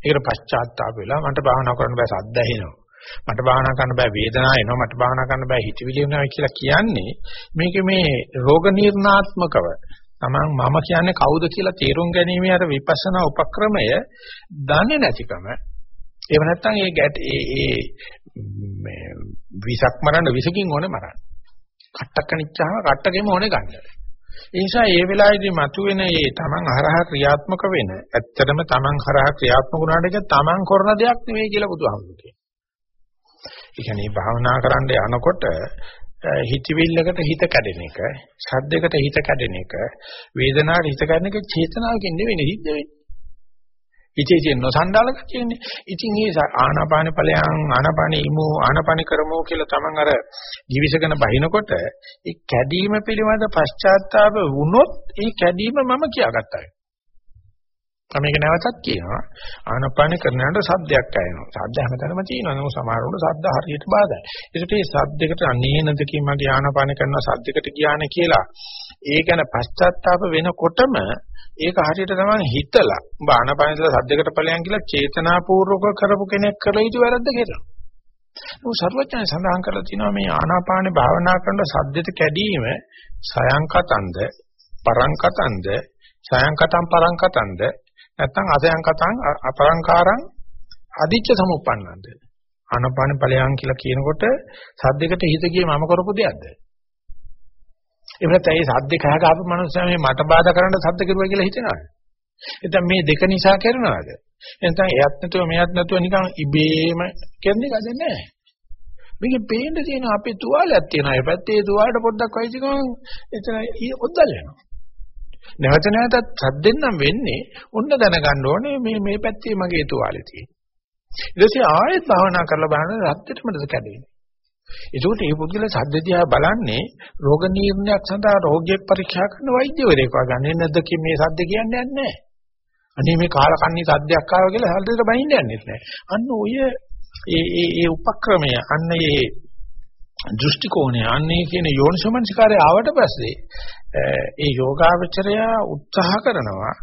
ඒකට පශ්චාත්තාප වෙලා මට භාවනා කරන්න බෑ සද්ද ඇහෙනවා. මට භාවනා කරන්න බෑ වේදනාව එනවා මට භාවනා කරන්න බෑ හිතවිලි එනවා කියලා කියන්නේ මේක මේ රෝග නිర్ణාත්මකව තමන් මම කියන්නේ කවුද කියලා තේරුම් ගැනීම අර විපස්සනා උපක්‍රමය දන්නේ නැතිකම එහෙම නැත්නම් ඒ ගැට ඒ ඒ මේ විසක් මරන්න විසකින් ඕනේ මරන්න. කට්ටක් කනිච්චාම කට්ටගෙම ඕනේ ගන්න. ඒ නිසා මේ වෙලාවේදී මතුවෙන මේ තමන් හරහා ක්‍රියාත්මක වෙන ඇත්තටම තමන් හරහා ක්‍රියාත්මක වුණාට ඒක තමන් කරන දෙයක් නෙවෙයි කියලා බුදුහාමුදුරුවෝ කියනවා. ඒ කියන්නේ භාවනා කරන්න යනකොට හිතවිල්ලකට හිත කැඩෙන එක, ශබ්දයකට හිත කැඩෙන එක, වේදනාවට හිත කැඩෙන එක චේතනාවකින් නෙවෙයි හිත වෙන්නේ. ඉතින් ඉතින් නොසන්ඩාලක කියන්නේ. ඉතින් මේ ආනාපාන ඵලයන් ආනාපාන ඉමු ආනාපාන කරමු කියලා තමන් අර ජීවිසගෙන බහිනකොට ඒ කැඩීම පිළිබඳ පශ්චාත්තාප වුණොත් ඒ කැඩීම මම කියාගත්තා. මම මේක නැවතත් කියනවා ආනාපාන කරනකොට සද්දයක් ඇහෙනවා. සද්ද හැමතැනම තියෙනවා. නමුත් සමහරවිට සද්ද හරියට බාධායි. ඒකට මේ සද්දයකට අනේනදකින් මගේ ආනාපාන කරන සද්දයකට ගියානේ කියලා ඒ ගැන පශ්චාත්තාප වෙනකොටම ඒක හරියට තමයි හිතලා උඹ ආනාපානසල සද්දයකට ඵලයන් කියලා චේතනාපූර්වක කරපු කෙනෙක් කළ යුතු වැරද්ද කියලා. නමුත් සර්වඥයන් සඳහන් කරලා තිනවා මේ ආනාපානේ භාවනා කරන සද්දෙට කැඩීම සයන්කතන්ද පරංකතන්ද සයන්කතම් පරංකතන්ද නැත්නම් අසයන්කතං අපරංකාරං අදිච්ච සමුප්පන්නන්ද ආනාපානේ ඵලයන් කියලා කියනකොට සද්දයකට හිත ගියේ මම කරපු දෙයක්ද එහෙම නැත්නම් ඒ සද්ද කහ ගහපු මනුස්සයා මේ මට බාධා කරන්න සද්ද කරුවා කියලා හිතනවාද? එතන මේ දෙක නිසා කරනවාද? එතන එයත් නැතුව මෙයත් නැතුව නිකන් ඉබේම කරන එකද නැහැ. මේකේ පේන්න තියෙන අපේ තුවාලයක් තියෙනවා. ඒ පැත්තේ තුවාලට පොඩ්ඩක් වයිසි ගමන් එතන ඔද්දල් යනවා. නැවත නැවතත් සද්දෙන් නම් වෙන්නේ ඔන්න දැනගන්න ඕනේ මේ මේ පැත්තේ මගේ තුවාලේ තියෙන්නේ. ඊට පස්සේ ආයෙත් භාවනා කරලා බලන රත්තරමද කැඩෙන්නේ. ඒකට මේ පුද්ගල සද්ද දිහා බලන්නේ රෝග නිర్ణයක් සඳහා රෝගියෙක් පරීක්ෂා කරන වෛද්‍යවරයෙක් වගේ නැද්ද කි මේ සද්ද කියන්නේ නැහැ. අනේ මේ කාලකන්ණි සද්දයක් ආවා කියලා සද්දෙට බහින්න යන්නේ නැහැ. අන්න ඔය ඒ ඒ ඒ උපක්‍රමය අන්න ඒ දෘෂ්ටි කෝණය අන්නේ කියන යෝනිසමනසිකාරය ආවට පස්සේ ඒ යෝගාවචරය උත්සාහ කරනවා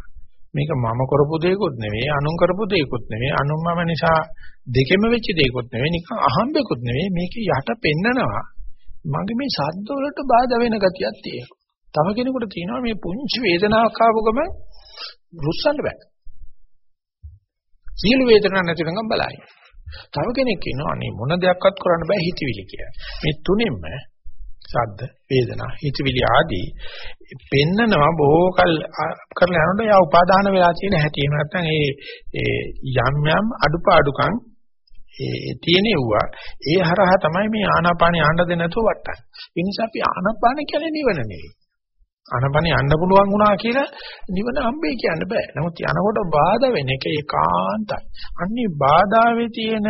මේක මම කරපු දෙයක්වත් නෙවෙයි අනුන් කරපු දෙයක්වත් නෙවෙයි අනුන් මම නිසා දෙකෙම වෙච්ච දෙයක්වත් නෙවෙයි නිකන් අහම්බෙකුත් නෙවෙයි මේක යට පෙන්නනවා මගේ මේ සද්ද වලට බාධා වෙන ගතියක් තියෙනවා. තව කෙනෙකුට තියෙනවා මේ පුංචි වේදනාවක් ආපු ගමන් රුස්සන්න බෑ. සියලු වේදනා නැති නම් බලයි. තව කෙනෙක් ඉන්නවා අනේ මොන දෙයක්වත් කරන්න බෑ හිතවිලි කියලා. මේ තුනෙන්ම සද්ද වේදනා හිතවිලි ආදී පෙන්නනවා බොහෝ කල් කරලා යනකොට යා උපාදාන වෙලා තියෙන හැටි එහෙම නැත්නම් ඒ ඒ යම් යම් අඩුපාඩුකම් ඒ තියෙනෙව්වා ඒ හරහා තමයි මේ ආනාපානිය ආන්න දෙ නැතුව වටන්නේ. ඒ නිසා අපි ආනාපාන කියන්නේ නිවන නෙවෙයි. ආනාපානිය යන්න පුළුවන් වුණා කියලා නිවන හම්බෙයි කියන්න බෑ. නමුත් යනකොට බාධා වෙන එක ඒකාන්තයි. අන්නේ බාධාවේ තියෙන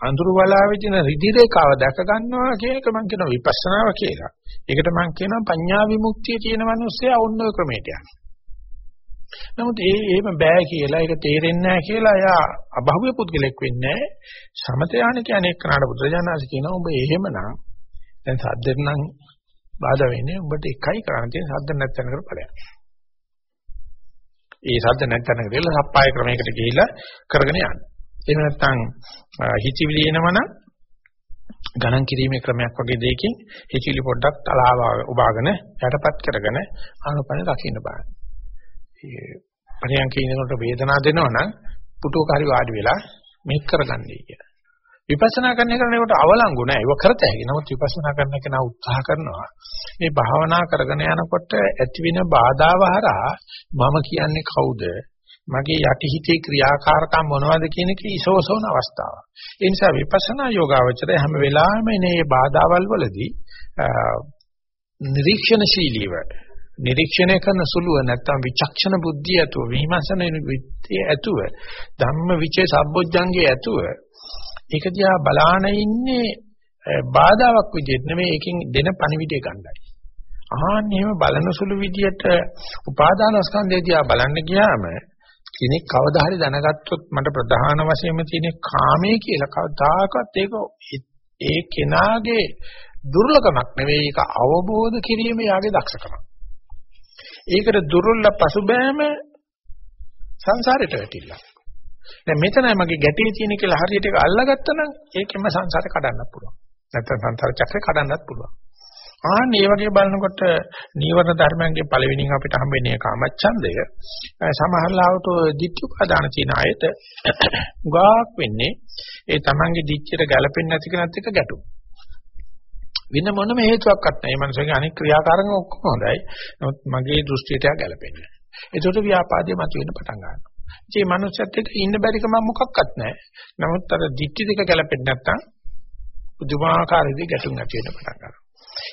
අඳුරු වලාවේ තියෙන රිදි රේඛාව දැක ගන්නවා කියන එක මම කියනවා විපස්සනාව කියලා. ඒකට මම කියනවා පඤ්ඤා විමුක්තිය තියෙන මිනිස්සයා ඔන්න ඔය ක්‍රමයට යනවා. නමුත් ඒ එහෙම බෑ කියලා ඒක තේරෙන්නේ නැහැ කියලා එයා අභව්‍ය පුද්ගලෙක් වෙන්නේ සමත යාන කියන්නේ එක්කනට බුදුරජාණන්සේ කියනවා ඔබ එහෙමනම් දැන් සද්දෙන් නම් බාධා වෙන්නේ ඔබට එකයි කරන්න තියෙන සද්ද නැත්නම් කරපලයක්. ඒ සද්ද නැත්නම් කියලා සප්පාය ක්‍රමයකට ගිහිල්ලා කරගෙන යන්න. එහෙම නැත්නම් හිතවිලි එනවනම් ගණන් කිරීමේ ක්‍රමයක් වගේ දෙයකින් හිතවිලි පොඩ්ඩක් තලාව උබාගෙන යටපත් කරගෙන ආනපන රකින්න බෑ. ඒ පරියන්කේ ඉන්නකොට වේදනාව දෙනවනම් පුටුවකාරි වාඩි වෙලා මේක කරගන්නයි කිය. විපස්සනා කරන එකට අවලංගු නෑ. ඒක කරත හැකි. නමුත් විපස්සනා කරන එක නා උත්සාහ කරනවා. මේ භාවනා කරගෙන යනකොට ඇතිවෙන බාධාව හරහා මම කියන්නේ කවුද? මගේ යටිහිතේ ක්‍රියාකාරකම් මොනවද කියන එක ඉසෝසෝන අවස්ථාව. ඒ නිසා විපස්සනා යෝගාවචරය හැම වෙලාවෙම මේ බාධාවල් වලදී නිරීක්ෂණශීලීව නිරීක්ෂණය කරන සුළුව නැත්තම් විචක්ෂණ බුද්ධිය ඇතුව විමර්ශන විත්‍ය ඇතුව ධම්ම විචේ සම්බොජ්ජංගේ ඇතුව ඒක දිහා බලාන ඉන්නේ බාධාවක් විදිහට නෙමෙයි ඒකෙන් දෙන පණිවිඩය ගන්නයි. ආන්න එහෙම බලන සුළු විදියට උපාදාන ස්කන්ධය දිහා බලන්න ගියාම කෙනෙක් කවදා හරි දැනගත්තොත් මට ප්‍රධාන වශයෙන්ම තියෙන කාමයේ කියලා කවදාකවත් ඒක ඒ කෙනාගේ දුර්ලභමක් නෙවෙයි ඒක අවබෝධ කිරීම යාගේ දක්ෂකමක්. ඒකට දුර්වල පසුබෑම සංසාරයට වැටිලා. දැන් මෙතනයි මගේ ගැටේ තියෙන කියලා හරියට ඒක අල්ලගත්තා නම් ඒකෙම සංසාරේ කඩන්නත් පුළුවන්. නැත්නම් සංසාර චක්‍රේ කඩන්නත් පුළුවන්. ආන් මේ වගේ බලනකොට නීවරණ ධර්මයන්ගේ පළවෙනිම අපිට හම්බෙන්නේ කාමච්ඡන්දය. සමහරලාවට ditthි උපාදාන තියෙන අයට උගාක් වෙන්නේ ඒ තමන්ගේ දිච්චයට ගැළපෙන්නේ නැති කෙනත් එක්ක ගැටුම්. වෙන මොනම හේතුවක්වත් නැහැ. මේ මනුස්සයාගේ අනික් ක්‍රියාකාරකම් ඔක්කොම හොඳයි. නමුත් මගේ දෘෂ්ටියට ගැළපෙන්නේ නැහැ. ඒකට ව්‍යාපාදයේ මතුවෙන්න පටන් ගන්නවා. ඉතින් මේ මනුස්සයත් එක්ක ඉන්න බැරිකම මොකක්වත් නැහැ. නමුත් අර දික්ටි දෙක ගැලපෙන්නේ නැත්තම් පුදුමාකාර විදිහට ගැටුම් ඇති වෙන්න පටන් ගන්නවා.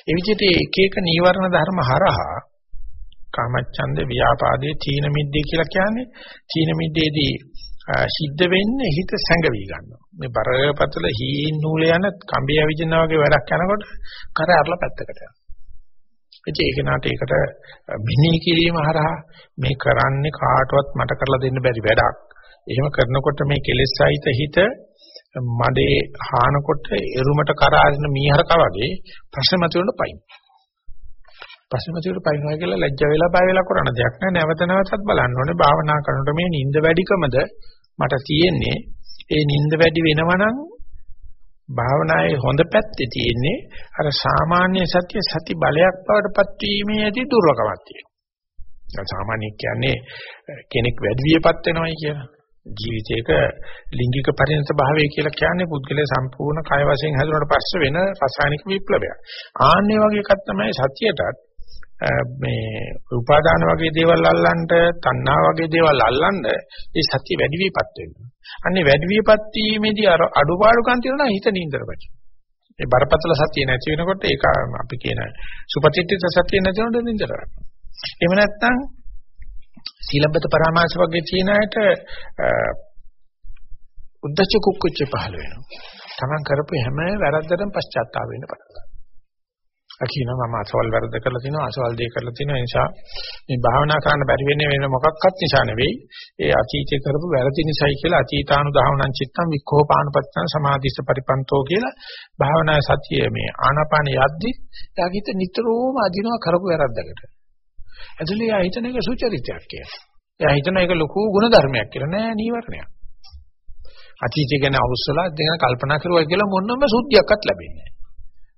ඒ විදිහට එක එක නීවරණ ධර්ම හරහා කාමච්ඡන්ද ව්‍යාපාදේ තීන මිද්දේ කියලා කියන්නේ තීන මිද්දේදී සිද්ධ වෙන්නේ හිත සැඟවි ගන්නවා. මේ බරපතල හීන් නූල යන කම්බිය ඇවිදිනා වගේ වැඩක් යනකොට කර අරලා පැත්තකට යනවා. ඒක නාට ඒකට මිනී කිරීම හරහා මේ කරන්නේ කාටවත් මට කරලා දෙන්න බැරි වැඩක්. එහෙම කරනකොට මේ කෙලෙස් සහිත හිත මඩේ හානකොට එරුමට කරාරින මීහරක වගේ ප්‍රශ්න මතුවෙන්න පයින්. ප්‍රශ්න මතුවෙන්න පයින්නවා කියලා ලැජ්ජ වෙලා බය වෙලා කරන දෙයක් නෑ. නැවත නැවතත් බලන්න ඕනේ භාවනා කරනකොට මේ නිින්ද වැඩිකමද මට තියෙන්නේ. ඒ නිින්ද වැඩි වෙනවනම් භාවනායේ හොඳ පැත්තේ තියෙන්නේ අර සාමාන්‍ය සත්‍ය සති බලයක් බවට පත්වීමේ ඇති දුර්ලභමක් තියෙනවා. සාමාන්‍ය කියන්නේ කෙනෙක් වැඩි වියපත් වෙනවයි කියලා. ජීවිතයක ලිංගික පරිණත භාවය කියලා කියන්නේ පුද්ගලයා සම්පූර්ණ කය වශයෙන් හැදුනට පස්සේ වෙන රසායනික විප්ලවයක්. ආන්නේ වගේ එකක් තමයි සතියටත් මේ උපාදාන වගේ දේවල් අල්ලන්න, තණ්හා වගේ දේවල් අල්ලන්න ඒ සතිය වැඩි විපත් වෙනවා. අන්නේ වැඩි විපත් වීමේදී අර අඩුපාඩුකම් තියෙනවා හිත නින්දර වැටෙනවා. ඒ බරපතල සතිය නැති වෙනකොට ඒක අපි කියන සුපතිත්ත්‍ය සතිය නැති වෙනකොට නින්දර වැටෙනවා. එහෙම නැත්නම් සීලබ්බත පරාමාස වගේ තියෙන අයට උද්දච්ච කුක්කුච්ච පහළ වෙනවා. Taman කරපු හැම වැරද්දටම පශ්චාත්තාප වෙන්න පටන් ගන්නවා. අකිනවා මම අසවල් වැරද්ද කරලා තිනවා අසවල් දේ කරලා තිනවා. ඒ නිසා මේ භාවනා කරන්න බැරි වෙන්නේ වෙන මොකක්වත් නිසා නෙවෙයි. ඒ අතීතේ කරපු වැරදි නිසායි කියලා අතීතානුධාවනං චිත්තං වික්ඛෝපානපත්තං සමාධිස්ස පරිපන්තෝ කියලා භාවනා සතිය මේ ආනාපාන යද්දි යාගිත නිතරම අදිනවා කරපු වැරද්දකට. ඇතුළේ යා හිතන එක සුචරිතයක් කියලා. එයා හිතන එක ලොකු ගුණ ධර්මයක් කියලා නෑ නීවරණයක්. අතීතය ගැන අවුස්සලා දෙන කල්පනා කරුවා කියලා මොනම සුද්ධියක්වත් ලැබෙන්නේ නෑ.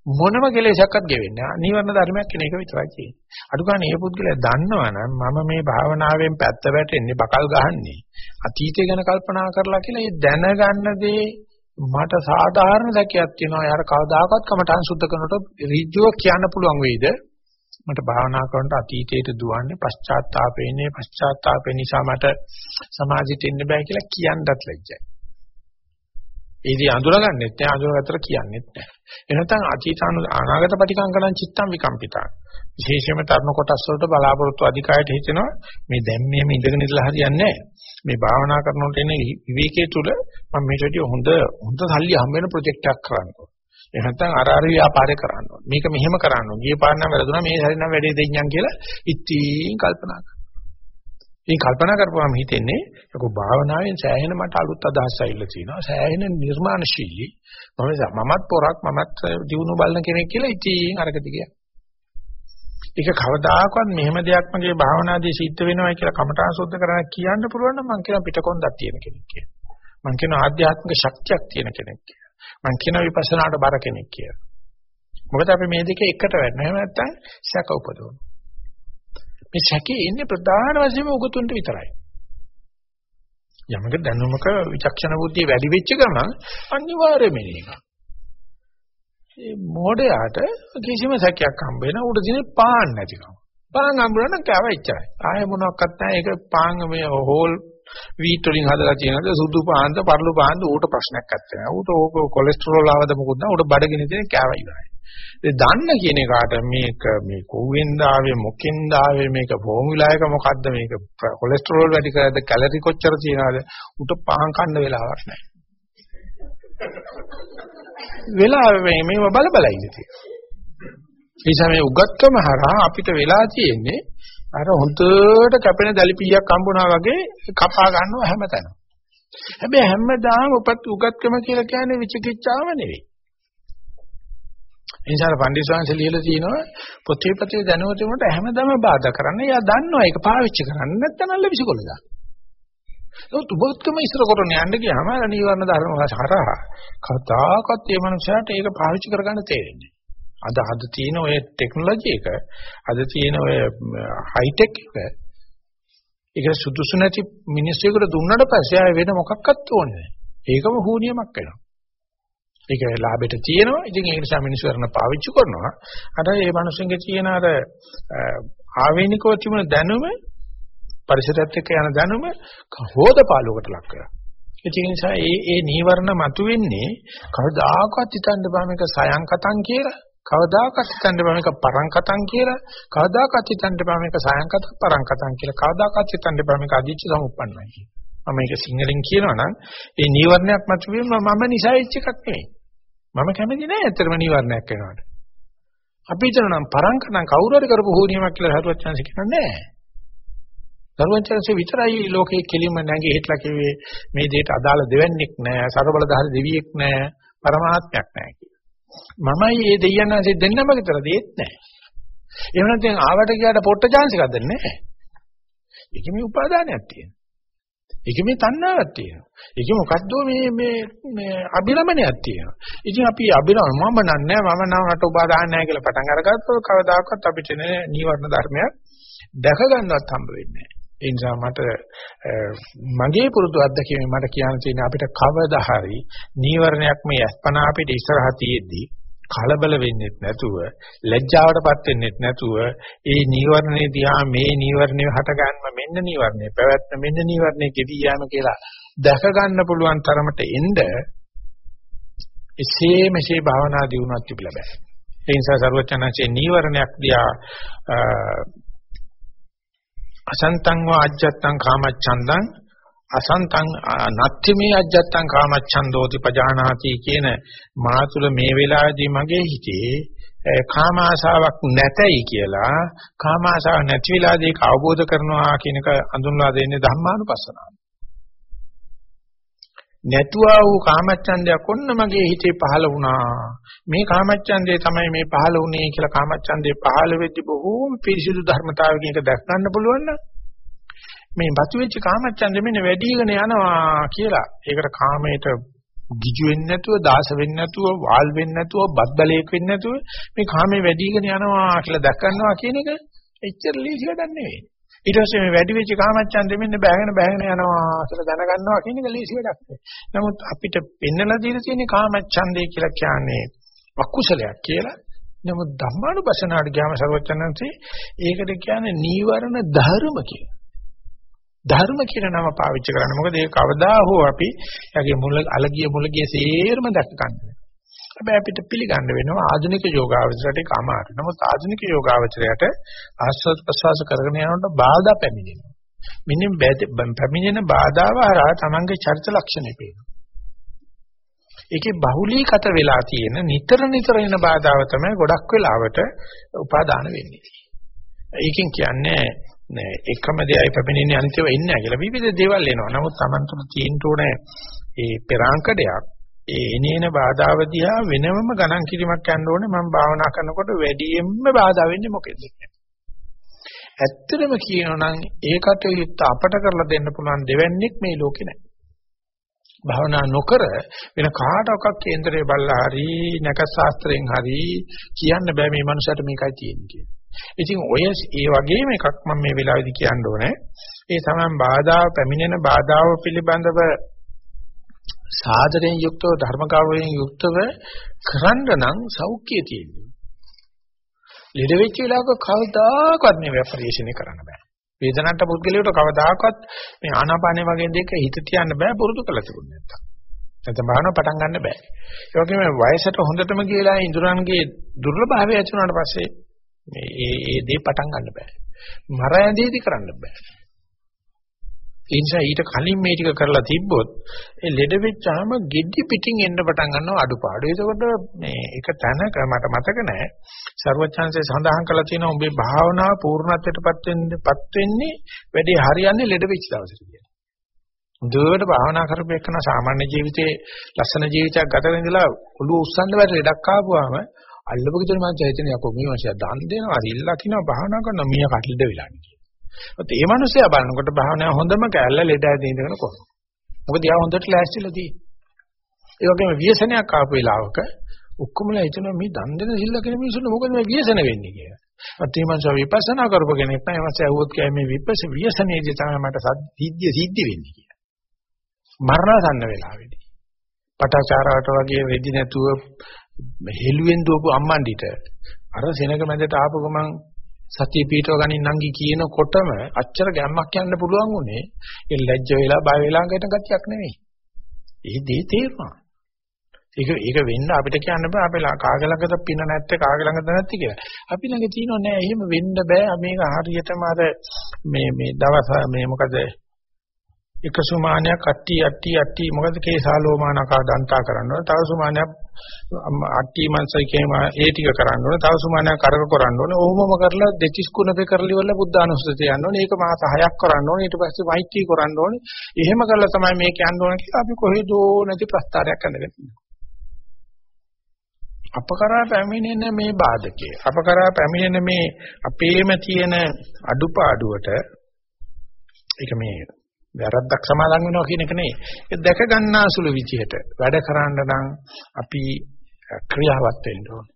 මොනම කෙලෙසක්වත් ගෙවෙන්නේ නැහැ. නීවරණ ධර්මයක් කියන එක විතරයි තියෙන්නේ. අඩු ගන්න මේ පුද්ගලයා දන්නවනම් මම මේ භාවනාවෙන් පැත්ත වැටෙන්නේ බකල් ගහන්නේ අතීතය ගැන කල්පනා කරලා කියලා ඒ දැනගන්න දේ මට සාධාරණ දැකියක් තියෙනවා. යාර කවදාකවත් කමටහන් සුද්ධ කරනකොට ඍජුව කියන්න පුළුවන් වෙයිද? මට භාවනා කරනකොට අතීතයට දුවන්නේ පශ්චාත්තාපේන්නේ පශ්චාත්තාපේ නිසා මට සමාධියට එන්න බෑ කියලා කියන්නත් ලැජ්ජයි. ඒදී අඳුරගන්නෙත් නෑ අඳුරගත්තට කියන්නෙත් නෑ. එහෙනම් අතීත අනාගත පටිකංකණං චිත්තං විකම්පිතා. විශේෂයෙන්ම තරුණ කොටස් වලට බලාපොරොත්තු අධිකායට හිතෙනවා මේ දැන් මෙහෙම ඉඳගෙන ඉඳලා හරියන්නේ නෑ. මේ භාවනා කරනකොට එන විවේකයේ තුල මම මේට වඩා හොඳ හොඳ සල්ලි හම්බ වෙන ප්‍රොජෙක්ට් එකක් කරන්න ඕනේ. එහෙම නැත්නම් අර අර ව්‍යාපාරේ කරන්න ඕනේ. මේක මෙහෙම කරන්න ඕනේ. ගිය පාර නම් වැරදුනා මේ හැරෙනම් වැඩේ දෙඤ්ඤම් කියලා ඉතින් කල්පනා කරනවා. ඉතින් කල්පනා කරපුවාම හිතෙන්නේ යකෝ භාවනාවෙන් සෑහෙන මට අලුත් අදහස් ඇවිල්ලා තියෙනවා. සෑහෙන නිර්මාණශීලී. මම මමත් පොරක් මමත් දිනු බලන කෙනෙක් කියලා ඉතින් අරක දිගියා. ඒක කවදාකවත් මෙහෙම දෙයක් මගේ භාවනාදී සිද්ධ වෙනවා කියලා කමඨා සුද්ධ කරන්න කියන්න පුළුවන් නම් මං කියන පිටකොන්දක් තියෙන කෙනෙක් කියලා. මං කියන ආධ්‍යාත්මික ශක්තියක් තියෙන කෙනෙක් කියලා. මං කියන විපස්සනාට බර කෙනෙක් කියලා. මොකද අපි මේ දෙක එකට වෙන්නේ නැත්නම් සැක උපදවනවා. මේ සැකේ ඉන්නේ ප්‍රධාන වශයෙන්ම උගතුන්ට විතරයි. යමක දැනුමක විචක්ෂණ බුද්ධිය වැඩි වෙච්ච ගමන් අනිවාර්යයෙන්ම මේක. මේ මොඩයාට කිසිම සැකයක් හම්බ වෙන උඩ දිනේ පාන් නැතිකම. පාන් හම්බුනනම් කෑව ඉච්චරයි. ආයෙ මොනවත් නැහැ. ඒක පාන් මේ හෝල් වීට් වලින් හදලා තියෙනද සුදු පාන්ද පරළු පාන්ද ඌට ප්‍රශ්නයක් නැත්තේ. ඌට ඕක කොලෙස්ටරෝල් ආවද මොකුත් නැහැ. ඌට බඩගිනි තියෙන කෑව ඉවරයි. ඒ දන්න කියන එකට මේක මේ කොවෙන්ද ආවේ මොකෙන්ද ආවේ මේක ෆෝමියුලා එක මොකද්ද මේක කොලෙස්ටරෝල් වැඩි කරද කැලරි කොච්චර තියනවද උට පහන් කන්න වෙලාවක් නැහැ. වෙලාව මේ මේව බල බල ඉන්නේ. ඒ සමේ උගත්කම හරහා අපිට වෙලා තියෙන්නේ අර හොඳට කැපෙන දලිපියක් හම්බුනා වගේ කපා ගන්නවා හැමතැනම. හැබැයි හැමදාම උපත් උගත්කම කියලා කියන්නේ විචිකිච්ඡාව නෙවෙයි. එනිසා පණ්ඩිත සංසය ලියලා තිනවා පොතේ පතේ දැනුවතුමට හැමදාම බාධා කරන්න. එයා දන්නවා ඒක පාවිච්චි කරන්න නැත්නම් අල්ල විසිකොල දාන්න. ඒත් උබත්කම ඉස්සර කරන යන්න ගියාම නීවරණ ධර්ම හරහා කතාකත් මේ මනුස්සයාට ඒක පාවිච්චි කරගන්න තේරෙන්නේ. අද අද තියෙන ඔය ටෙක්නොලොජි එක අද තියෙන ඔය හයිටෙක් එක ඒක සුදුසු නැති මිනිස්සුෙකුට දුන්නට පස්සේ ආයෙ වෙන මොකක්වත් ඕනේ නැහැ. ඒකම හුනියමක් වෙනවා. ඒක ලාභෙට තියෙනවා. ඉතින් ඒ නිසා මිනිස්සු කරන පාවිච්චි කරනවා. අර ඒ මිනිස්සුන්ගේ තියෙන අර ආවේනිකව තිබුණ දැනුම පරිසරයත් එක්ක යන දැනුම හොදපාලුවකට ලක් කරනවා. ඒ නිසා ඒ ඒ නීවරණ මතුවෙන්නේ කවදාකවත් හිතන්න බෑ මේක සයන්කතං කියලා. කවදාකවත් හිතන්න බෑ මේක පරංකතං කියලා. කවදාකවත් හිතන්න බෑ මේක සයන්කත පරංකතං කියලා. කවදාකවත් හිතන්න බෑ මේක අදිච්ච සමුප්පන්නයි කියලා. මම මේක සිංහලෙන් කියනවා නම් ඒ නීවරණයක් මතුවීම මම නිසා ඉච්ච එකක් නෙවෙයි. මම කැමති නෑ ඇත්තටම නීවරණයක් වෙනවට. අපි හිතනවා පරංකතං කවුරු හරි කරපු හෝනියමක් කියලා හරුවත් chance කියන්නේ නෑ. සර්වඥාන්සේ විතරයි ලෝකේ කෙලින්ම නැගී හිටලා කිව්වේ මේ දෙයට අදාළ දෙවන්නේක් නෑ සර්වබලධාරී දෙවියෙක් නෑ පරමාත්මයක් නෑ කියලා. මමයි මේ දෙයයන්න්සේ දෙන්නම විතර දෙත් නෑ. එහෙම නැත්නම් ආවට ගියාට පොට්ට chance එකක්ද නෑ. ඒක මේ උපාදානයක් තියෙනවා. ඒක මේ තණ්හාවක් තියෙනවා. ඒක මොකද්ද මේ මේ මේ අභිරමණයක් තියෙනවා. ඉතින් අපි අභිරම මම නන්නේ මම නම් රට උපාදාන නැහැ කියලා පටන් අරගත්තොත් කවදාකවත් අපිට නේ නීවරණ ධර්මයක් දැක ගන්නවත් හම්බ වෙන්නේ නැහැ. ඒ නිසා මට මගේ පුරුදු අත්දැකීමෙන් මට කියන්න තියෙන අපිට කවදා හරි නීවරණයක් මේ අස්පනා අපිට ඉස්සරහ තියෙද්දී කලබල වෙන්නේ නැතුව ලැජ්ජාවටපත් වෙන්නේ නැතුව ඒ නීවරණේ දිහා මේ නීවරණේ හට ගන්නම මෙන්න නීවරණේ පැවැත්ම මෙන්න නීවරණේ ගෙවි යෑම කියලා දැක ගන්න පුළුවන් තරමට එන්න එසේ මෙසේ භාවනා දියුණුවක් තිබිලා බෑ. ඒ නිසා සරුවචනanse නීවරණයක් දිහා අසන්තං වා අජ්ජත්තං කාමච්ඡන්දං අසන්තං නත්තිමේ අජ්ජත්තං කාමච්ඡන්දෝති පජානාති කියන මාතුල මේ වෙලාවේදී මගේ හිතේ කාම ආශාවක් නැතයි කියලා කාම ආශාව නැති වෙලාදී ඒක අවබෝධ කරනවා කියන එක අඳුන්වා දෙන්නේ ධම්මානුපස්සනාව. නැතුවා වූ කාමච්ඡන්දයක් ඔන්න මගේ හිතේ පහළ වුණා. මේ කාමච්ඡන්දේ තමයි මේ පහළ වුණේ කියලා කාමච්ඡන්දේ පහළ වෙද්දි බොහෝම පිරිසිදු ධර්මතාවකින් එක දැක් ගන්න පුළුවන් නම් මේ බතුවෙච්ච කාමච්ඡන්දෙ මෙන්න වැඩිගෙන යනවා කියලා. ඒකට කාමයට ගිජු වෙන්නේ නැතුව, දාස වෙන්නේ නැතුව, වාල් වෙන්නේ නැතුව, බත් බලයක් වෙන්නේ නැතුව මේ කාමේ වැඩිගෙන යනවා කියලා දැක් ගන්නවා කියන එක එච්චර ලීසි වැඩක් නෙවෙයි. ඊට පස්සේ මේ වැඩි වෙච්ච කාමච්ඡන්දෙ මෙන්න බෑගෙන බෑගෙන යනවා කියලා දැනගන්නවා කියන එක ලීසි වැඩක් නෙවෙයි. නමුත් අපිට පෙන්නලා දීලා තියෙන කාමච්ඡන්දේ කියලා කියන්නේ අකුසලයක් කියලා. නමුත් ධම්මානුපස්සනාට ගියාම සර්වචනන්සේ ඒකට කියන්නේ නීවරණ ධර්ම කියලා. ධර්ම කියන නම පාවිච්චි කරන්න. මොකද ඒක කවදා හෝ අපි යගේ මුල අලගිය මුලගිය සේරම දැක ගන්න. හැබැයි අපිට පිළිගන්න වෙනවා ආධුනික යෝගාවචරයට ඒක අමාරුයි. නමුත් ආධුනික යෝගාවචරයට ආස්වාද ප්‍රසවාස කරගෙන යනකොට බාධා පැමිණෙනවා. මෙන්න පැමිණෙන බාධාව හරහා තමන්ගේ චරිත ලක්ෂණ පේනවා. ඒකේ බහුලීගත වෙලා තියෙන නිතර නිතර එන බාධාව තමයි ගොඩක් වෙලාවට උපාදාන වෙන්නේ. ඒකෙන් කියන්නේ නෑ එකම දෙයයි පැමිණෙන්නේ අනිත්‍යව ඉන්නේ නැහැ කියලා විවිධ දේවල් එනවා. නමුත් Taman තුන තියෙන්න ඕනේ ඒ පෙරාංකඩයක් ඒ එනේන බාධාව දිහා වෙනමම ගණන් කිරීමක් යන්න ඕනේ මම භාවනා කරනකොට වැඩියෙන්ම බාධා වෙන්නේ මොකෙන්ද ඇත්තටම කියනවා නම් ඒකට යුක්ත අපට කරලා දෙන්න පුළුවන් දෙවන්නේක් මේ ලෝකේ නැහැ. භාවනා නොකර වෙන කාටවත් කේන්දරේ බල්ලා හරි නැකත් ශාස්ත්‍රයෙන් හරි කියන්න බෑ මේ මනුස්සයාට මේකයි තියෙන්නේ කියලා. ඉතින් ඔය ඒ වගේම එකක් මම මේ වෙලාවේදී කියන්න ඕනේ. ඒ තමයි බාධා පැමිණෙන බාධාව පිළිබඳව සාදරයෙන් යුක්තව ධර්මකාවයෙන් යුක්තව කරන්න නම් සෞඛ්‍යය තියෙනවා. ලෙඩ වෙච්ච වෙලාවක කවදාකවත් මේ පරිශ්‍රණය කරන්න බෑ. වේදනට පුද්ගලයාට කවදාකවත් මේ ආනාපානේ වගේ දෙයක හිත තියන්න බෑ පුරුදු කළ තිබුණ නැත්තම්. නැත්නම් භාවනාව පටන් ගන්න බෑ. ඒ වගේම වයසට හොඳටම ගියලා ඉඳුරන්ගේ දුර්ලභභාවය ඇති වුණාට පස්සේ මේ ඒ ඒ දේ පටන් ගන්න බෑ. මර ඇඳේදී කරන්න බෑ. ඒ නිසා ඊට කලින් මේ ටික කරලා තිබ්බොත් ඒ ලෙඩ වෙච්චාම gedi පිටින් එන්න පටන් ගන්නවා අඩුපාඩු. ඒකකොට මේ එක තැනක මට මතක නැහැ. ਸਰවචන්සේ සඳහන් කළා තියෙනවා උඹේ භාවනාව පූර්ණත්වයටපත් වෙන්නපත් වෙන්නේ වැඩේ හරියන්නේ ලෙඩ වෙච්ච දවසට කියලා. දුවට භාවනා කරපේකන සාමාන්‍ය ජීවිතේ ලස්සන ජීවිතයක් ගත කරන ඉඳලා ඔළුව උස්සන්න බැරි ලෙඩක් ආපුවාම අල්ලපු ගෙදර මං චෛතන්‍ය යකෝ මේ මාසිය දන් දෙනවා ඉල්ලා කිනවා භාවනා කරනවා මිය කටලද වෙලා නේ. ඔත් ඒ මනුස්සයා බලනකොට භාවනාව හොඳම කැල්ල ලෙඩ ඇදී ඉඳගෙන කොහොමද? මොකද යා හොඳට ලෑස්තිලා තියෙන්නේ. ඒ වගේම ව්‍යසනයක් ආපු වෙලාවක ඔක්කොමලා හිතනවා මේ දන් දෙන සිල්ල කෙන මිනිස්සුන්ට මොකද මේ ව්‍යසන වෙන්නේ කියලා. අත් මේ මනුස්සයා විපස්සනා කරපු කෙනෙක් නෑ එමස්සේ ඇහුවොත් කියයි මේ විපස්ස ව්‍යසනයේදී තමයි මට සිද්ධිය සිද්ධ වෙන්නේ කියලා. මරණසන්න වෙලාවේදී. පටාචාරාවට වගේ වෙදි නැතුව හෙළුවෙන් දුවපු අම්මන්ඩිට අර සෙනග මැදට ආපු ගමන් සතිය පිටව ගනින් නංගි කියනකොටම අච්චර ගැම්මක් යන්න පුළුවන් උනේ ඒ ලැජ්ජ වෙලා බය වෙලා ගිට ගතියක් නෙවෙයි. ඒ දේ තේරුණා. ඒක ඒක වෙන්න අපිට කියන්න බෑ අපේ කාගේ ළඟද පින නැත්තේ කාගේ ළඟද නැත්තේ කියලා. අපි ළඟ තියෙනව නෑ එහෙම වෙන්න බෑ මේක හරියටම අර මේ මේ දවස් මේ මොකද එක සුමානයක් අට්ටි අට්ටි අට්ටි. මොකද කේසාලෝමානකා දන්තා කරන්න ඕන. තව සුමානයක් අට්ටි මන්සයි කේම ඒ ටික කරන්න ඕන. තව සුමානයක් කරක කරන්න ඕන. ඕමම කරලා දෙතිස් කුණපේ කරලි වල බුද්ධානුස්සතිය යන්න ඕන. ඒක මාස 6ක් කරන්න ඕන. ඊට පස්සේ මෛත්‍රී කරන්න ඕන. එහෙම කරලා තමයි මේක යන්න ඕන කියලා අපි කොහෙදෝ නැති ප්‍රස්තාරයක් අඳගෙන අපකරා පැමිණෙන මේ බාධකය අපකරා පැමිණෙන මේ අපේම තියෙන අඩුපාඩුවට ඒක මේ වැරද්දක් සමාදන් වෙනවා කියන එක නෙවෙයි. ඒක දැක ගන්නාසුළු විදිහට වැඩ කරන්න නම් අපි ක්‍රියාවත් වෙන්න ඕනේ.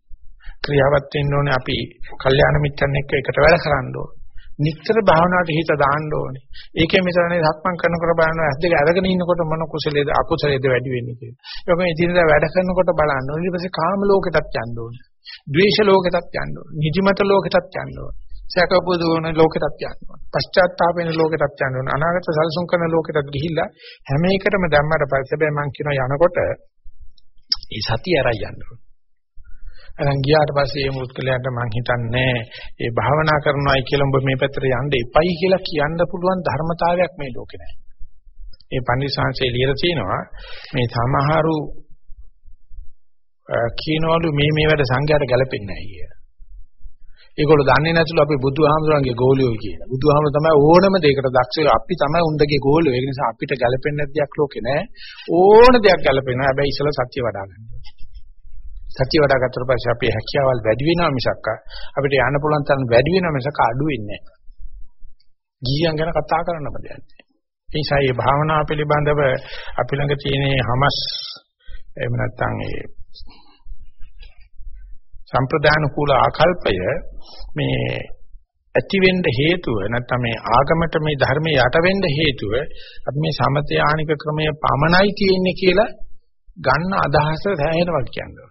ක්‍රියාවත් වෙන්න ඕනේ අපි කල්යාණ මිත්‍රන් එක්ක එකට වැඩ කරන්න ඕනේ. නිතර භාවනාවට හිත දාන්න ඕනේ. ඒකෙන් මෙතනනේ සක්මන් කරනකොට බලනවා ඇස් දෙක අරගෙන ඉන්නකොට මොන කුසලයේද අකුසලයේද වැඩි වෙන්නේ කියලා. ඒක මේ ඉදිරියට වැඩ කරනකොට බලන්න ඕනේ. ඊට පස්සේ කාම ලෝකෙටත් යන්න ඕනේ. ද්වේෂ ලෝකෙටත් යන්න ඕනේ. නිදිමත ලෝකෙටත් යන්න ඕනේ. සැකපොදුන ලෝකෙටත් යනවා. පශ්චාත්තාප වෙන ලෝකෙටත් යනවා. අනාගත සල්සුන් කරන ලෝකෙටත් ගිහිල්ලා හැම එකටම දැම්මට පස්සේ බෑ මං කියනවා යනකොට ඒ සතිය අරයි යන්න ඕනේ. අරන් ගියාට පස්සේ මේ මුත්කලයට මං හිතන්නේ ඒ භාවනා කරනවායි කියලා ඔබ මේ පැත්තට යන්න එපයි කියලා කියන්න පුළුවන් ධර්මතාවයක් මේ ලෝකේ නැහැ. ඒ පන්දිසාංශේ ලියලා තියෙනවා මේ සමහරු කියනවලු මේ මේ වැඩ සංඝයාට ගැලපෙන්නේ නැහැ කියලා. ඒගොල්ලෝ දන්නේ නැතුළු අපි බුදුහාමුදුරන්ගේ ගෝලියෝ කියලා. බුදුහාමුදුර තමයි ඕනම දෙයකට දක්ෂ අපි තමයි උන්දගේ ගෝලියෝ. ඒ නිසා අපිට ගැළපෙන්නේ නැති දෙයක් ලෝකේ නැහැ. ඕන දෙයක් ගැළපෙනවා. හැබැයි ඉස්සලා සත්‍ය වඩා ගන්න. සත්‍ය වඩා ගත්තට පස්සේ අපේ හැකියාවල් වැඩි වෙනවා මිසක් අපිට යන්න පුළුවන් තරම් වැඩි වෙනවා මිසක් අඩු වෙන්නේ නැහැ. ගියන් ගැන කතා කරන්න බෑ. ඒ නිසා මේ භාවනාව පිළිබඳව අපි ළඟ තියෙන හමස් එහෙම නැත්නම් ඒ සම්ප්‍රදාන කුල ආකල්පය මේ ඇති වෙන්න හේතුව නැත්නම් මේ ආගමට මේ ධර්මයේ යට වෙන්න හේතුව අපි මේ සමතේ ආනික ක්‍රමය පමණයි තියෙන්නේ කියලා ගන්න අදහස සෑහෙනවා කියන්නේ.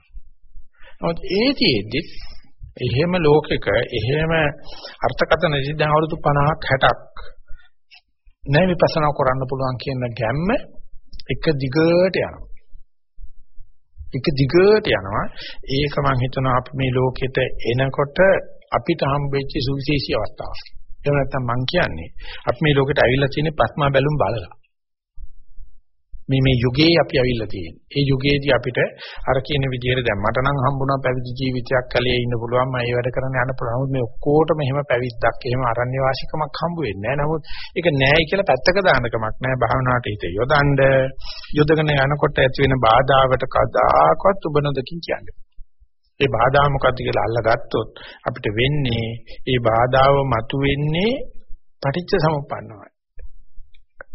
නමුත් ඒතිෙදි එහෙම ලෝකෙක එහෙම අර්ථකථන දැන් අවුරුදු 50ක් 60ක් නැවි විපස්සනා කරන්න පුළුවන් කියන ගැම්ම එක දිගට යනවා. එක දිගට යනවා. ඒක මම හිතනවා අපි මේ ලෝකෙට එනකොට අපිට හම්බෙච්ච සුවිශේෂී අවස්ථාවක්. එහෙම නැත්නම් මම කියන්නේ අපි මේ ලෝකෙට ඇවිල්ලා තියෙන පස්මා බැලුම් බලලා. මේ මේ යුගයේ අපි ඇවිල්ලා තියෙන්නේ. ඒ යුගයේදී අපිට අර කියන විදිහට දැන් මට නම් හම්බුණා පැවිදි ජීවිතයක් කලයේ ඉන්න පුළුවන් මම ඒ වැඩ කරන්න යන්න පුළුවන්. මේ ඔක්කොටම එහෙම පැවිද්දක් එහෙම අරණ්‍ය වාසිකමක් හම්බ වෙන්නේ නැහැ. නමුත් ඒක නෑයි කියලා පැත්තක දාන්න කමක් නැහැ. භාවනාවට හිත යොදන්න යොදගෙන යනකොට ඇති වෙන බාධාවට කදාකවත් ඔබ නොදකින් කියන්නේ. ඒ බාධා මොකක්ද කියලා අල්ලගත්තොත් අපිට වෙන්නේ ඒ බාධාව මතුවෙන්නේ පටිච්ච සමුප්පන්නවයි.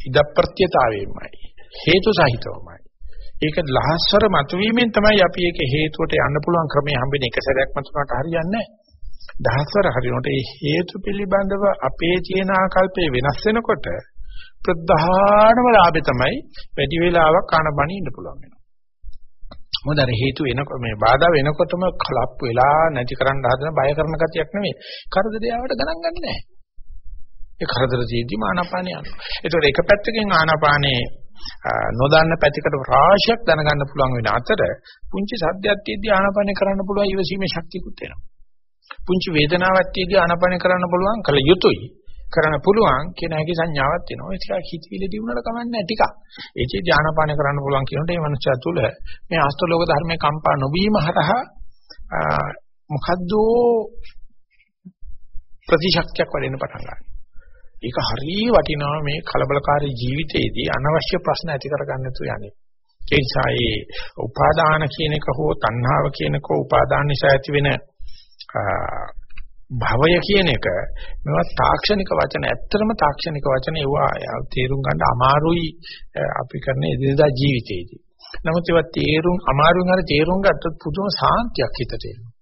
ඉදප්‍රත්‍යතාවයෙන්මයි. හේතු සහිතවමයි. ඒක ලහස්වර මතුවීමෙන් තමයි අපි ඒක හේතුවට යන්න පුළුවන් ක්‍රමය හම්බෙන්නේ එක සැරයක් මතුනට හරියන්නේ නැහැ. දහස්වර හරිනකොට ඒ හේතු පිළිබඳව අපේ තියෙන ආකල්පය වෙනස් වෙනකොට ප්‍රධානම ලාභය තමයි වැඩි වේලාවක් කනබණි ඉන්න පුළුවන් වෙනවා. මොකද අර හේතු එනකොට මේ බාධා වෙනකොටම කලප් වෙලා නැති කරන්න හදන බය කරන ගතියක් නෙමෙයි. කරදරයවට ගණන් ගන්න නැහැ. ඒ කරදර ජීවිතي ආනාපානිය යනවා. ඒතකොට එක පැත්තකින් ආනාපානේ නොදන්න පැතිකඩ රාශියක් දැනගන්න පුළුවන් වෙන අතර පුංචි සද්දයක් තියදී ආනාපානේ කරන්න පුළුවන් ඊවසීමේ ශක්තියකුත් වෙනවා. පුංචි වේදනාවක් තියදී ආනාපානේ කරන්න පුළුවන් කල යුතුයි. කරන්න පුළුවන් කියන හැකි සංඥාවක් තියෙනවා. ඒක හිතවිලි දිනුනට කමන්නේ ටිකක්. ඒකේ ධානාපාන කරන්න පුළුවන් කියනකොට මේ මනුස්සයා තුළ මේ අෂ්ටලෝක ධර්මයේ කම්පා නොවීම හරහා මොකද්ද ප්‍රතිශක්තියක් වැඩෙන්න පටන් ගන්නවා. ඒක හරිය වටිනවා මේ කලබලකාරී ජීවිතයේදී අනවශ්‍ය ප්‍රශ්න ඇති කරගන්න තු යන්නේ. ඒ නිසා ඒ උපාදාන කියන එක හෝ තණ්හාව කියන එක උපාදාන නිසා ඇති වෙන භවය කියන එක මේවා තාක්ෂණික වචන ඇත්තටම තාක්ෂණික වචන ඒවා තේරුම් ගන්න අමාරුයි අපි කරන එදිනදා ජීවිතේදී. නමුත් ඒවා තේරුම් අමාරුන් හරි තේරුම් ගත්තොත් පුදුම සාන්තියක් හිතට එනවා.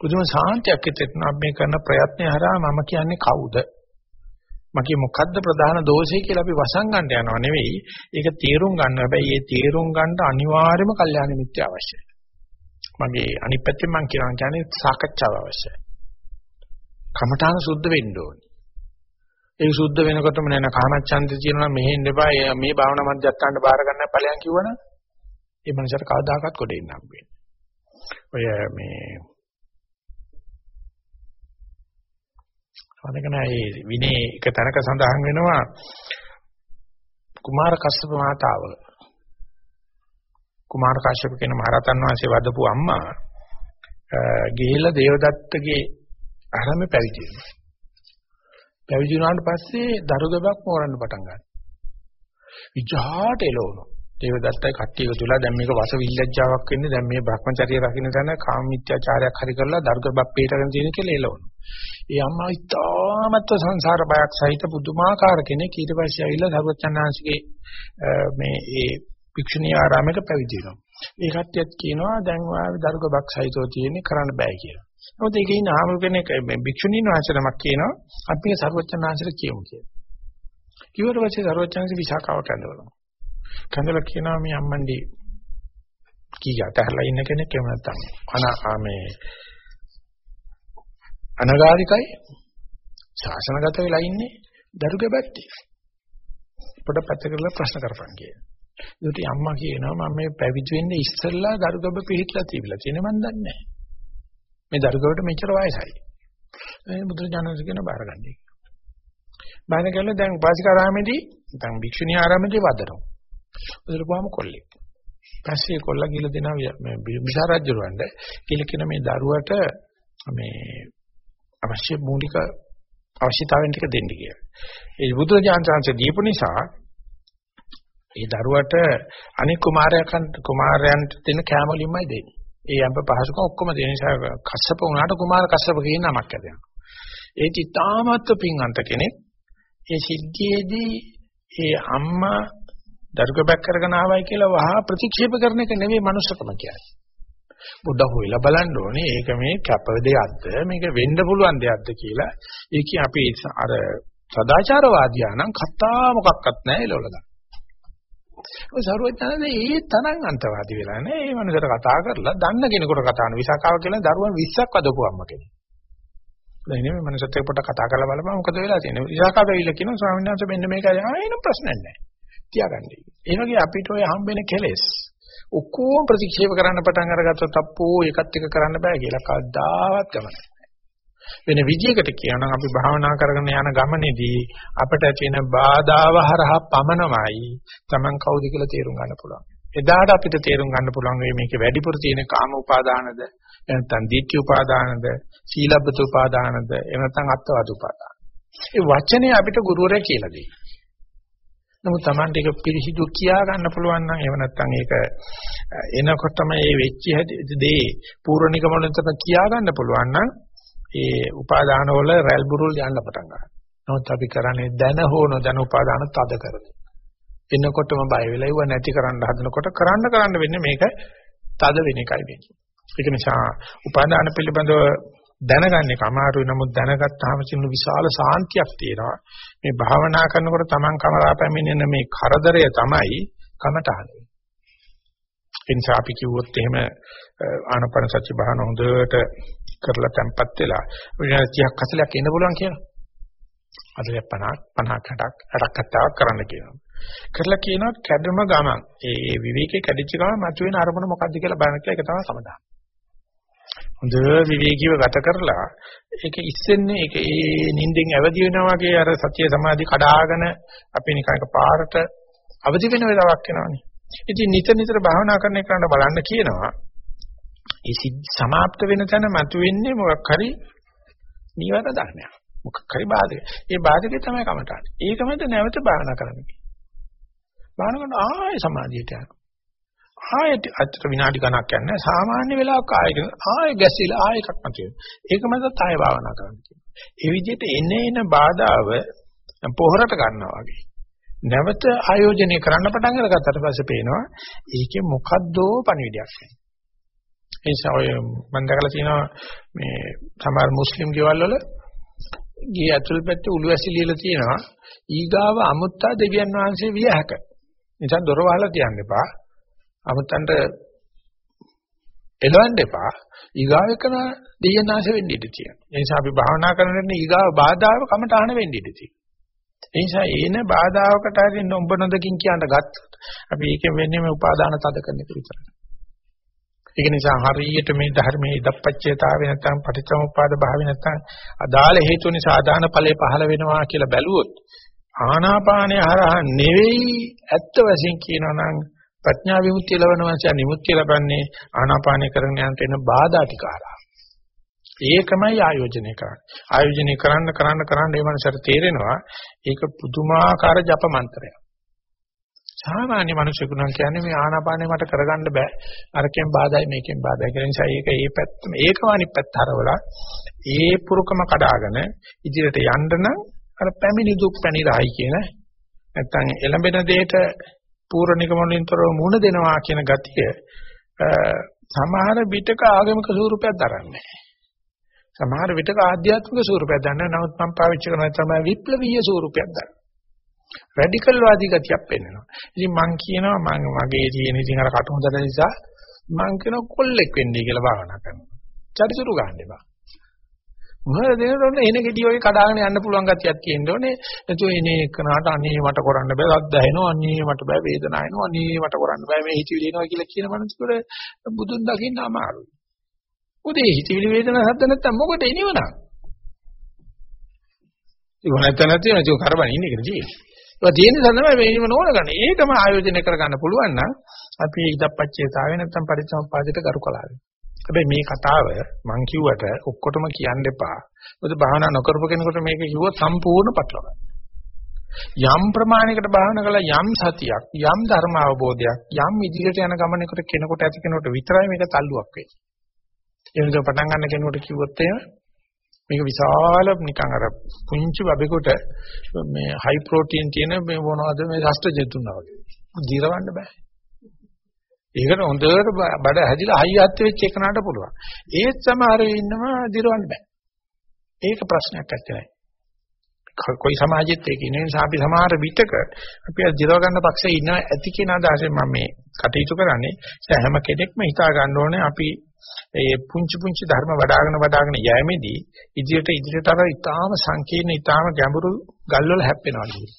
පුදුම සාන්තියක් හිතට එනවා මේ කරන ප්‍රයත්නය හරහා මම කියන්නේ කවුද? මගේ මොකද්ද ප්‍රධාන දෝෂය කියලා අපි වසන් ගන්න යනවා නෙවෙයි. ඒක තේරුම් ගන්න. හැබැයි ඒ තේරුම් ගන්න අනිවාර්යයෙන්ම කල්යාණ මිත්‍ය අවශ්‍යයි. මගේ අනිත් පැත්තෙන් මම කියනවා කියන්නේ සාකච්ඡාව අවශ්‍යයි. කමඨාන සුද්ධ වෙන්න ඕනේ. ඒ සුද්ධ වෙනකොටම නේන කාමච්ඡන්ද කියනවා මෙහෙන් එපා මේ භාවනා මධ්‍යස්ථානට බාර ගන්න ඵලයන් කිව්වනම් ඒ මනසට කවදාකවත් කොට ඉන්න හම්බෙන්නේ. ඔය මේ අනකනයි විනේ එක තැනක සඳහන් වෙනවා කුමාර කස්සප මාතාව කුමාර කාශ්‍යප කියන මහරතන් වහන්සේ වදපු අම්මා ගිහිල්ලා දේවදත්තගේ අරම පැවිදි වෙනවා. පැවිදි වුණාට පස්සේ දරුගබක් මෝරන්න පටන් ගන්නවා. විජහාට එළවනවා. දේවදත්තයි කට්ටිය තුලා දැන් මේක වස විල්ලජ්ජාවක් වෙන්නේ දැන් මේ භ්‍රමචර්ය රකින්න තැන කාම මිත්‍යාචාරයක් හරි කරලා දරුගබක් පිටගෙන තියෙන කියලා එළවනවා. ඒ අම්මා ඉතාමත් සංසාර බයක් සහිත පුදුමාකාර කෙනෙක් ඊට පස්සේ ඇවිල්ලා සර්වචන්නාංශගේ මේ ඒ භික්ෂුණී ආරාමයක පැවිදි වෙනවා. ඒ කට්ටියත් කියනවා දැන් වාගේ දරුගබක් සහිතව තියෙන්නේ කරන්න බෑ කියලා. මොකද ඒකේ ඉන්න ආමරු කෙනෙක් මේ භික්ෂුණීන් වහන්සේනමක් කියනවා අපි මේ සර්වචන්නාංශයට කියමු කියලා. කිව්වට පස්සේ සර්වචන්නාංශ විසාකාව කැඳවනවා. කඳලා කියනවා මේ අම්මන්ඩි කීයට ඇහැලා ඉන්න කෙනෙක් එහෙම නැත්තම් අනා මේ අනගාരികයි ශාසනගත වෙලා ඉන්නේ දරු ගැබැත්තේ පොඩ පැත්ත කරලා ප්‍රශ්න කරපන් කියන. ඒකට අම්මා කියනවා මම මේ පැවිදි වෙන්න ඉස්සෙල්ලා දරු ගැබ පිළිහිලා තිබිලා තියෙන මන් දන්නේ නැහැ. මේ දරු ගැබට මෙච්චර වයසයි. මේ බුදුරජාණන්සේ කියන බාරගන්නේ. බාරගන්නේ දැන් උපාසිකාරාමේදී නැත්නම් භික්ෂුණී ආරාමේදී වදනවා. උදේපුවාම කොල්ලෙක්. පස්සේ කොල්ලා කියලා දෙනවා මේ විසරජ්ජරවන්න කියලා කියන මේ දරුවට මේ අවශ්‍ය මූලික අවශ්‍යතාවෙන් ටික දෙන්න කියලා. ඒ බුදුරජාණන් දීපු නිසා ඒ දරුවට අනික් කුමාරයන් කුමාරයන්ට දෙන කැම වලින්මයි දෙන්නේ. ඒ යම්ප පහසුකම් ඔක්කොම දෙන නිසා කස්සප වුණාට කුමාර කස්සප කියන නමක් ඇදෙනවා. ඒ තිතාමත් පින්වන්ත කෙනෙක්. ඒ සිද්ධියේදී ඒ අම්මා දරුකබක් කරගෙන ආවයි කියලා වහා ප්‍රතික්ෂේප කරන එක නෙවෙයි මනුස්සකම කියන්නේ. පොඩ්ඩක් හොයලා බලන්න ඕනේ ඒක මේ කැප දෙයක්ද මේක වෙන්න පුළුවන් දෙයක්ද කියලා. ඒක අපි අර සදාචාරවාදියා නම් කතා මොකක්වත් නැහැ එළවල ගන්න. ඔය සරුවචනදී ඒ තරම් අන්තවාදී වෙලා නෑ. ඒ මනසට කතා කරලා දන්න කෙනෙකුට කතා කරන විසකාව කියලා දරුවන් 20ක් වදපු අම්ම කෙනෙක්. දැන් නේ මනසට පොඩ්ඩක් කතා කරලා බලපන් මොකද වෙලා තියෙන්නේ. විසකාව ඇවිල්ලා කියනවා ස්වාමීන් වහන්සේ මෙන්න මේකයි. ආ එන ප්‍රශ්නයක් නෑ. තියාගන්න. ඒ වගේ අපිට ඔය හම්බෙන කෙලෙස් ඔක්කොම ප්‍රතික්ෂේප කරන්න පටන් අරගත්තොත් අප්පෝ ඒකත් එක කරන්න බෑ කියලා කවදාවත් ගමන වෙන විදියකට කියනනම් අපි භාවනා කරගෙන යන ගමනේදී අපට තියෙන බාධාව හරහා පමනමයි Taman කවුද කියලා තේරුම් ගන්න පුළුවන්. එදාට අපිට තේරුම් ගන්න පුළුවන් වෙයි මේකේ වැඩිපුර තියෙන කාම උපාදානද නැත්නම් ditthi උපාදානද සීලබ්බත උපාදානද එහෙම නැත්නම් අත්වාද උපාදාන. ඒ වචනේ අපිට ගුරුවරයා කියලා දෙයි. නමුත් Taman ටික පිළිසිදු කියා ගන්න පුළුවන් නම් එහෙම නැත්නම් ඒක එනකොටම මේ වෙච්ච දේ පූර්ණිකම වලින් කියා ගන්න පුළුවන් නම් ඒ උපාදාන වල රැල් බුරුල් යන්න පටන් ගන්නවා. නමුත් අපි කරන්නේ දැන හෝ නොදැන උපාදාන තද කරගෙන. එන්නකොටම බය වෙලා ඉව නැති කරන්න හදනකොට කරන්න කරන්න වෙන්නේ මේක තද වෙන එකයි වෙන්නේ. ඒක නිසා උපාදාන පිළිබඳව දැනගන්න එක අමාරුයි නමුත් දැනගත්තාම සින්න විශාල සාන්තියක් තියෙනවා. මේ භාවනා කරනකොට Taman කමරා පැමිණෙන මේ කරදරය තමයි කමටහන. ඒ නිසා අපි කිව්වොත් එහෙම ආනපන සත්‍ය භාවන හොඳට කරලා තැම්පත් වෙලා විනාඩි 30ක් 40ක් ඉන්න පුළුවන් කියලා. අද 50 50 60ක් 60ක් කරන්න කියනවා. කරලා කියනවා කැඩම ගමන්. ඒ විවේකේ කැඩිච්ච ගමන් මතුවෙන අරමුණ මොකද්ද කියලා බලන්න කියලා ඒක තමයි සමදා. හොඳ විවේකීව ගත කරලා ඒක ඉස්සෙන්නේ ඒක ඒ නිින්දෙන් අවදි වෙනවා වගේ අර සතිය සමාධි කඩාගෙන අපි නිකන් එක පාරට අවදි වෙන වෙලාවක් එනවනේ. ඉතින් නිතර නිතර භාවනා කරන එකට බලන්න කියනවා. ඒ සමාප්ත වෙන තැන මතුවෙන්නේ මොකක් හරි නිවන ධර්මයක්. මොකක් හරි බාධක. ඒ බාධකේ තමයි කමටහන්. ඒක මත නැවත භාවනා කරන්න කියනවා. භාවනා කරන ආයෙ සමාධියට යනවා. ආයෙත් අතට විනාඩි ගණක් යන්නේ සාමාන්‍ය වෙලාවක ආයෙ ආයෙ ගැසිලා ආයෙ එකක් මතුවේ. ඒක මතත් ආයෙ භාවනා කරන්න කියනවා. ඒ විදිහට එන එන බාධාව පොහොරට ගන්නවා වගේ. නැවත ආයෝජනය කරන්න පටන් අරගත්තට පස්සේ පේනවා ඒකේ මොකද්දෝ පණිවිඩයක් නැහැ. ඒ නිසා ඔය මම දැකලා තියෙනවා මේ සමහර මුස්ලිම් ගෙවල් වල ගේ ඇතුල් පැත්තේ උළු ඇසි ලියලා තියෙනවා ඊගාව අමුත්තා දෙවියන් වහන්සේ විය හැක. නිසා දොර වහලා තියන්න එපා. අමුත්තන්ට එලවන්න එපා. ඊගාව එකන දෙවියන් වහන්සේ වෙන්න ඉඩ තියෙනවා. ඒ නිසා අපි භාවනා කරනකොට ඊගාව බාධාව කමටහන වෙන්න ඉඩ තියෙනවා. ඒ නිසා ඒන බාධාවකට හරි නොඹ නොදකින් කියන්න ගත්තොත් අපි ඒකෙන් වෙන්නේ මේ උපාදාන තද කරන එක විතරයි. ඒක නිසා හරියට මේ ධර්මයේ ඉදප්පච්චේතාවය නැත්නම් පටිච්චසමුප්පාද භාවය නැත්නම් අදාළ හේතු නිසා ආදාන ඵලය පහළ වෙනවා කියලා බැලුවොත් ආනාපානය හරහා නෙවෙයි ඇත්ත වශයෙන් කියනවා නම් ප්‍රඥා විමුක්තිය ලබනවා කියන නිමුක්තිය ලබන්නේ ආනාපානය කරගෙන යන තැන බාධා ටික හරහා. ඒකමයි ආයෝජනය කරන්නේ. ආයෝජනය කරන්න කරන්න කරන්න මේ මනසට තේරෙනවා ඒක පුදුමාකාර ජප මන්ත්‍රයක්. සාමාන්‍ය මිනිසෙකු නම් කියන්නේ මේ ආනාපානෙ මට කරගන්න බෑ. අරකින් බාධායි මේකෙන් බාධායි කියලා නිසා ඒක ඒ පැත්තම ඒකම අනිත් පැත්ත හරවලා ඒ පුරුකම කඩාගෙන ඉදිරියට යන්න නම් අර පැමිණි දුක් පැනිරයි කියන නැත්තම් එළඹෙන දෙයට පූර්ණිකමලින්තරව මුණ දෙනවා කියන ගතිය සමහර විටක ආගමික ස්වරූපයක් දරන්නේ සමහර විටක ආධ්‍යාත්මික ස්වරූපයක් දන්න නමුත් මම පාවිච්චි කරන තමයි විප්ලවීය ස්වරූපයක් දන්න රැඩිකල් වාදී ගතියක් පෙන්වනවා. ඉතින් මං කියනවා මං මගේ තියෙන ඉතින් අර කටුමුදට නිසා මං කියනවා කොල්ලෙක් වෙන්නේ කියලා භාවනා කරනවා. චරිචුරු ගන්න එපා. මොහොත දෙනකොට එන ගෙඩිය වගේ කඩාගෙන යන්න පුළුවන් ගතියක් තියෙන්න ඕනේ. එතකොට එනේ කනට අනේ මට කරන්න බෑ රද්ද ඇහෙනවා අනේ මට බෑ වේදනාව එනවා අනේ මට කරන්න බෑ මේ හිතවිලි එනවා කියලා කියන මනසකට බුදුන් දකින්න අමාරුයි. උදේ හිතවිලි වේදනාව හද්ද නැත්තම් මොකද එනවනම්? ඒක නැත්නම් නැති වෙන ඒක කරබන් ඉන්නේ කියලා තියෙන්නේ. ඒක තියෙන නිසා තමයි මේව නෝන ගන්න. ඒකම ආයෝජනය කරගන්න පුළුවන් නම් අපි ඉදප්පච්චේතාවේ නැත්තම් පරිසම්පාදිත කරු කලාවේ. හැබැයි මේ කතාව මං කිව්වට ඔක්කොටම කියන්න එපා. මොකද භාවනා නොකරපු කෙනෙකුට මේක කිව්වොත් සම්පූර්ණ පටලවා යම් ප්‍රමාණයකට භාවනා කළා යම් සතියක් යම් ධර්ම අවබෝධයක් යම් ඉදිරියට යන ගමනකට කෙනෙකුට ඇති කෙනෙකුට විතරයි මේක තල්ලුවක් වෙන්නේ. ඒ නිසා පටන් ගන්න කෙනෙකුට කිව්වොත් එහෙම මේක විශාල නිකන් අර පුංචි බබෙකුට මේ හයි ප්‍රෝටීන් තියෙන මේ මොනවද මේ ශස්ත්‍රජ තුනා වගේ. දිරවන්න බෑ. ඒකට හොඳට බඩ හැදිලා හයියත් වෙච්ච එකනට පුළුවන්. ඒත් සමහර ඉන්නවා දිරවන්න බෑ. ඒක ප්‍රශ්නයක් ඇත්තයි. කොයි සමාජෙත් ඒක ඉන්නේ නිසා අපි සමහර විටක අපි දිරව ගන්න පක්ෂේ ඉන්න ඇති කියන අදහසෙන් මම මේ කටයුතු කරන්නේ. ඒ හැම කෙනෙක්ම හිතා ගන්න ඕනේ අපි ඒ පුංචි පුංචි ධර්ම වඩ아가න වඩ아가න යෑමේදී ඉදිරියට ඉදිරියට අර ඊටාම සංකීර්ණ ඊටාම ගැඹුරු ගල්වල හැප්පෙනවා කියන්නේ.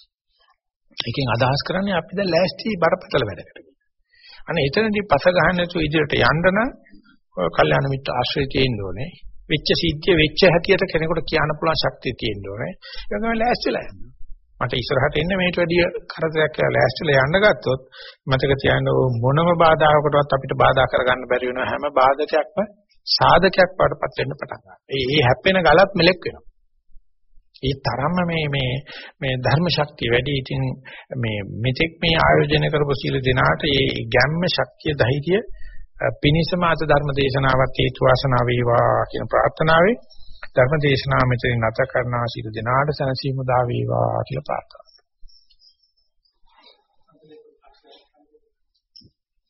ඒකෙන් අදහස් කරන්නේ අපි දැන් ලෑස්ති බරපතල වැඩකට. අනේ එතනදී පස ගන්න නැතුව ඉදිරියට යන්න නම් කල්යාණ මිත්‍ර ආශ්‍රය තියෙන්න ඕනේ. වෙච්ච සිද්ධිය වෙච්ච හැටියට කෙනෙකුට කියන්න පුළුවන් ශක්තිය තියෙන්න ඕනේ. ඒක තමයි ලෑස්තිලා යන්න. මට ඉස්සරහට එන්න මේට වැඩිය කරදරයක් කියලා ලෑස්තිලා යන්න ගත්තොත් මතක තියාගන්න මොනම බාධාවකටවත් අපිට බාධා කරගන්න බැරි වෙන හැම බාධකයක්ම සාධකයක් වඩපත් වෙන්න පටන් ගන්නවා. ඒ ඒ හැප්පෙන ගලත් මෙලෙක් වෙනවා. ඒ තරම්ම මේ මේ මේ ධර්ම ශක්තිය වැඩි ඉතින් මේ මෙතෙක් මේ ආයෝජනය කරපු සීල දිනාට මේ ගැම්ම ශක්තිය ධෛර්යය පිනිසම අද ධර්ම දේශනාවත් හේතු වාසනා වේවා කියන ප්‍රාර්ථනාවෙන් ධර්ම දේශනාව මෙතනින් නැත කරනා සීල දිනාට සනසීමු දා වේවා කියලා ප්‍රාර්ථනා.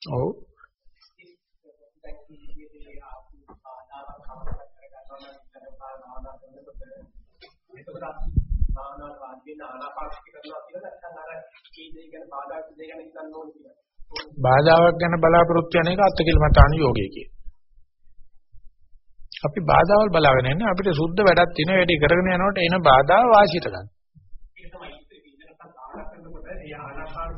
ඔව් එතකොට අපි භාවනාව වාද්‍යන ආනාපානසති කරනවා කියලා නැත්නම් අර කී දෙය ගැන බාධා දෙය ගැන හිතන්න ඕනේ කියලා. බාධාවක් ගැන බලාපොරොත්තු වෙන එක අත්කලමතාන යෝගය කියන. අපි බාධාවල් බලාගෙන ඉන්නේ අපිට සුද්ධ වැඩක් තියෙන වැඩි කරගෙන යනකොට එන බාධා වාසියට ගන්න. ඒක තමයි ඉතින් ඉඳලා සාහන කරනකොට ඒ ආනාපාන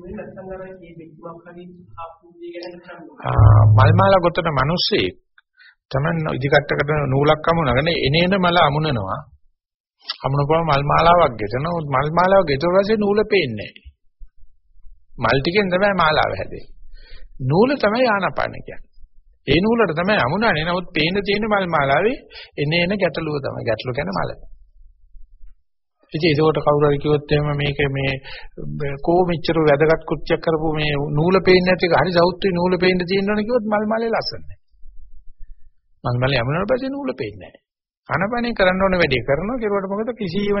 ඕනේ නැත්නම් අර මේ බික්මක් හරි ආපුදී ගැන හිතන්නේ. ආ මල් මාලා ගොතන මිනිස්සෙක් තමන් ඉදිකට්ටකට නූලක් අමුණගෙන එනේන මල අමුණනවා. අමුණපුවම මල් මාලාවක් ගෙතන මල් මාලාව ගෙතුව පස්සේ නූල පේන්නේ මල් ටිකෙන් තමයි මාලාව හැදෙන්නේ. නූල තමයි ආනපාන කියන්නේ. ඒ නූලට තමයි අමුණන්නේ. නමුත් පේන තියෙන මල් මාලාවේ එනේන ගැටලුව තමයි. ගැටලුව කියන්නේ මල. ඉතින් ඒකට කවුරු හරි කිව්වොත් එහෙම මේක මේ කෝ මෙච්චර වැදගත් කෘත්‍යයක් කරපු මේ නූල පේන්නේ නැති එක හරි සෞත්‍රි නූල පේන්න තියෙනවනේ කිව්වොත් මල් මලේ ලස්සන නැහැ. මල් මලේ යමුනට පස්සේ නූල පේන්නේ නැහැ. අනපනේ කරන්න ඕන වැඩේ කරනවා කෙරුවට මොකද කිසියම්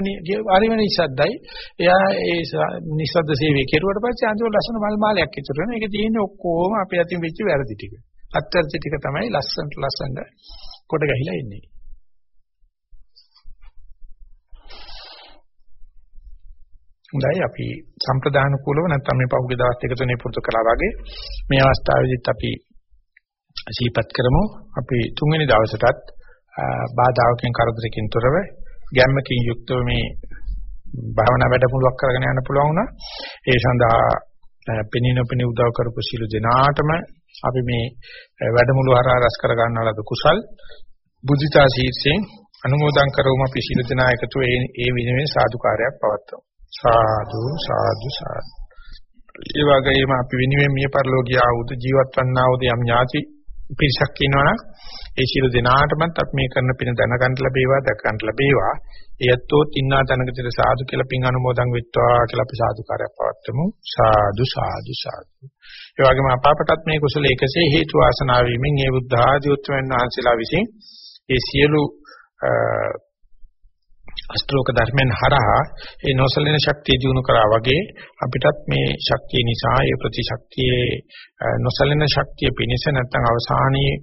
හරිම නිස්සද්දයි. එයා ඒ නිස්සද්ද සේවය කෙරුවට පස්සේ අන්තිම ලස්සන මල් මාලයක් ඉතුරු වෙනවා. ඒක තියෙන්නේ ඔක්කොම අපේ අතින් වෙච්ච වැරදි ටික. අත්‍යර්ථ ටික තමයි ලස්සනට ලස්සනට කොට ගහිලා ඉන්නේ. හොඳයි අපි සම්ප්‍රදාන කුලව නැත්නම් මේ පහුගිය දවස් දෙක තුනේ පුරුදු කළා වගේ මේ අවස්ථාවේදීත් අපි සිහිපත් කරමු අපි තුන්වෙනි දවසටත් බාධාවකින් කරදරකින් තොරව ගැම්මකින් යුක්තව මේ භාවනා වැඩමුළුවක් කරගෙන යන්න පුළුවන් වුණා ඒ සඳහා පෙනිනොපෙනී උදව් කරපු සියලු දෙනාටම අපි මේ වැඩමුළු හරහා රැස් කර ගන්නා ලද කුසල් බුද්ධිතා ශීර්ෂයෙන් අනුමෝදන් කරවම අපි සියලු දෙනා එකතු ඒ ඒ විනෝේ සාදුකාරයක් පවත්වමු සාදු සාදු සාදු. ඒ වගේම අපි වෙනුවෙන් මිය පරලෝකීය ආවුද ජීවත් වන්නා වූ යම් ඥාති පිරිසක් ඉන්නවනම් ඒ සියලු දෙනාටමත් අපි මේ කරන පින දැනගන්න ලැබේවා දැක ගන්න ලැබේවා. එයත්ෝ තින්නා තනකතර සාදු කියලා පින් අනුමෝදන් වෙත්වා කියලා අපි සාදුකාරයක් පවත්වමු. සාදු සාදු සාදු. ඒ වගේම අපාපටත් මේ කුසල එකසේ හේතු වාසනා වීමෙන් ඒ බුද්ධ ආදී උත්තරයන් වහන්සේලා විසින් ඒ සියලු අෂ්ටෝක ධර්මෙන් හරහා ඒ නොසලින ශක්තිය දිනු කරා වගේ අපිටත් මේ ශක්තිය නිසා ඒ ප්‍රතිශක්තියේ නොසලින ශක්තිය පිණිස නැත්නම් අවසානයේ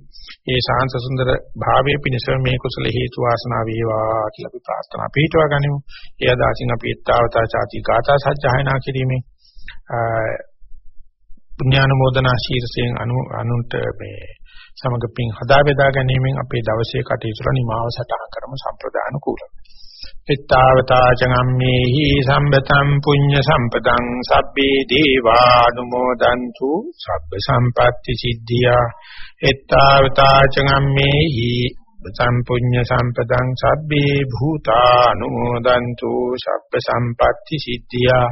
ඒ සාන්ත සුන්දර භාවයේ පිණිස මේ කුසල හේතු වාසනා වේවා කියලා අපි ප්‍රාර්ථනා පිටවා ගනිමු. ඒ අදාසින් අපි ඊත්තාවතා ചാති ගාථා සජ්ජායනා කිරීමේ පුණ්‍යානුමෝදනා ශීර්ෂයෙන් අනු අනුන්ට මේ සමග පින් හදා බෙදා ගැනීමෙන් අපේ දවසේ කටයුතු නිමාව සටහන් කරමු සම්ප්‍රදාන කුලව. Ittavata cangammehi සම්බතම් පුඤ්ඤ සම්පතං සබ්බේ දේවානුමෝදන්තු සබ්බ සම්පatti සිද්ධියා ittavata cangammehi සම්පුඤ්ඤ සම්පතං සබ්බේ භූතානුමෝදන්තු සබ්බ සම්පatti සිද්ධියා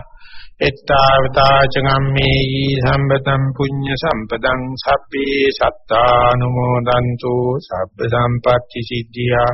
ittavata cangammehi සම්බතම් පුඤ්ඤ සම්පතං සබ්බේ සත්තානුමෝදන්තු සබ්බ සම්පatti සිද්ධියා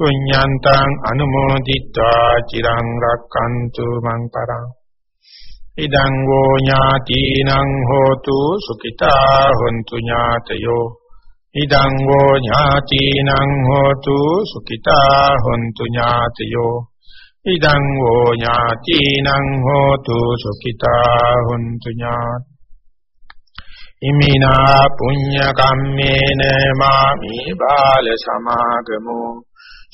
පුඤ්ඤාන්තං අනුමෝදිත්වා චිරං රක්칸තු මං පරං. ඉදං වූ ඥාතිනං හෝතු සුඛිතා හොන්තු ඥාතයෝ. ඉදං වූ ඥාතිනං හෝතු සුඛිතා හොන්තු ඥාතයෝ. ඉදං වූ ඥාතිනං හෝතු සුඛිතා හොන්තු ඥාත. ඉමිනා පුඤ්ඤ කම්මේන මාමි බාල සමාගමෝ.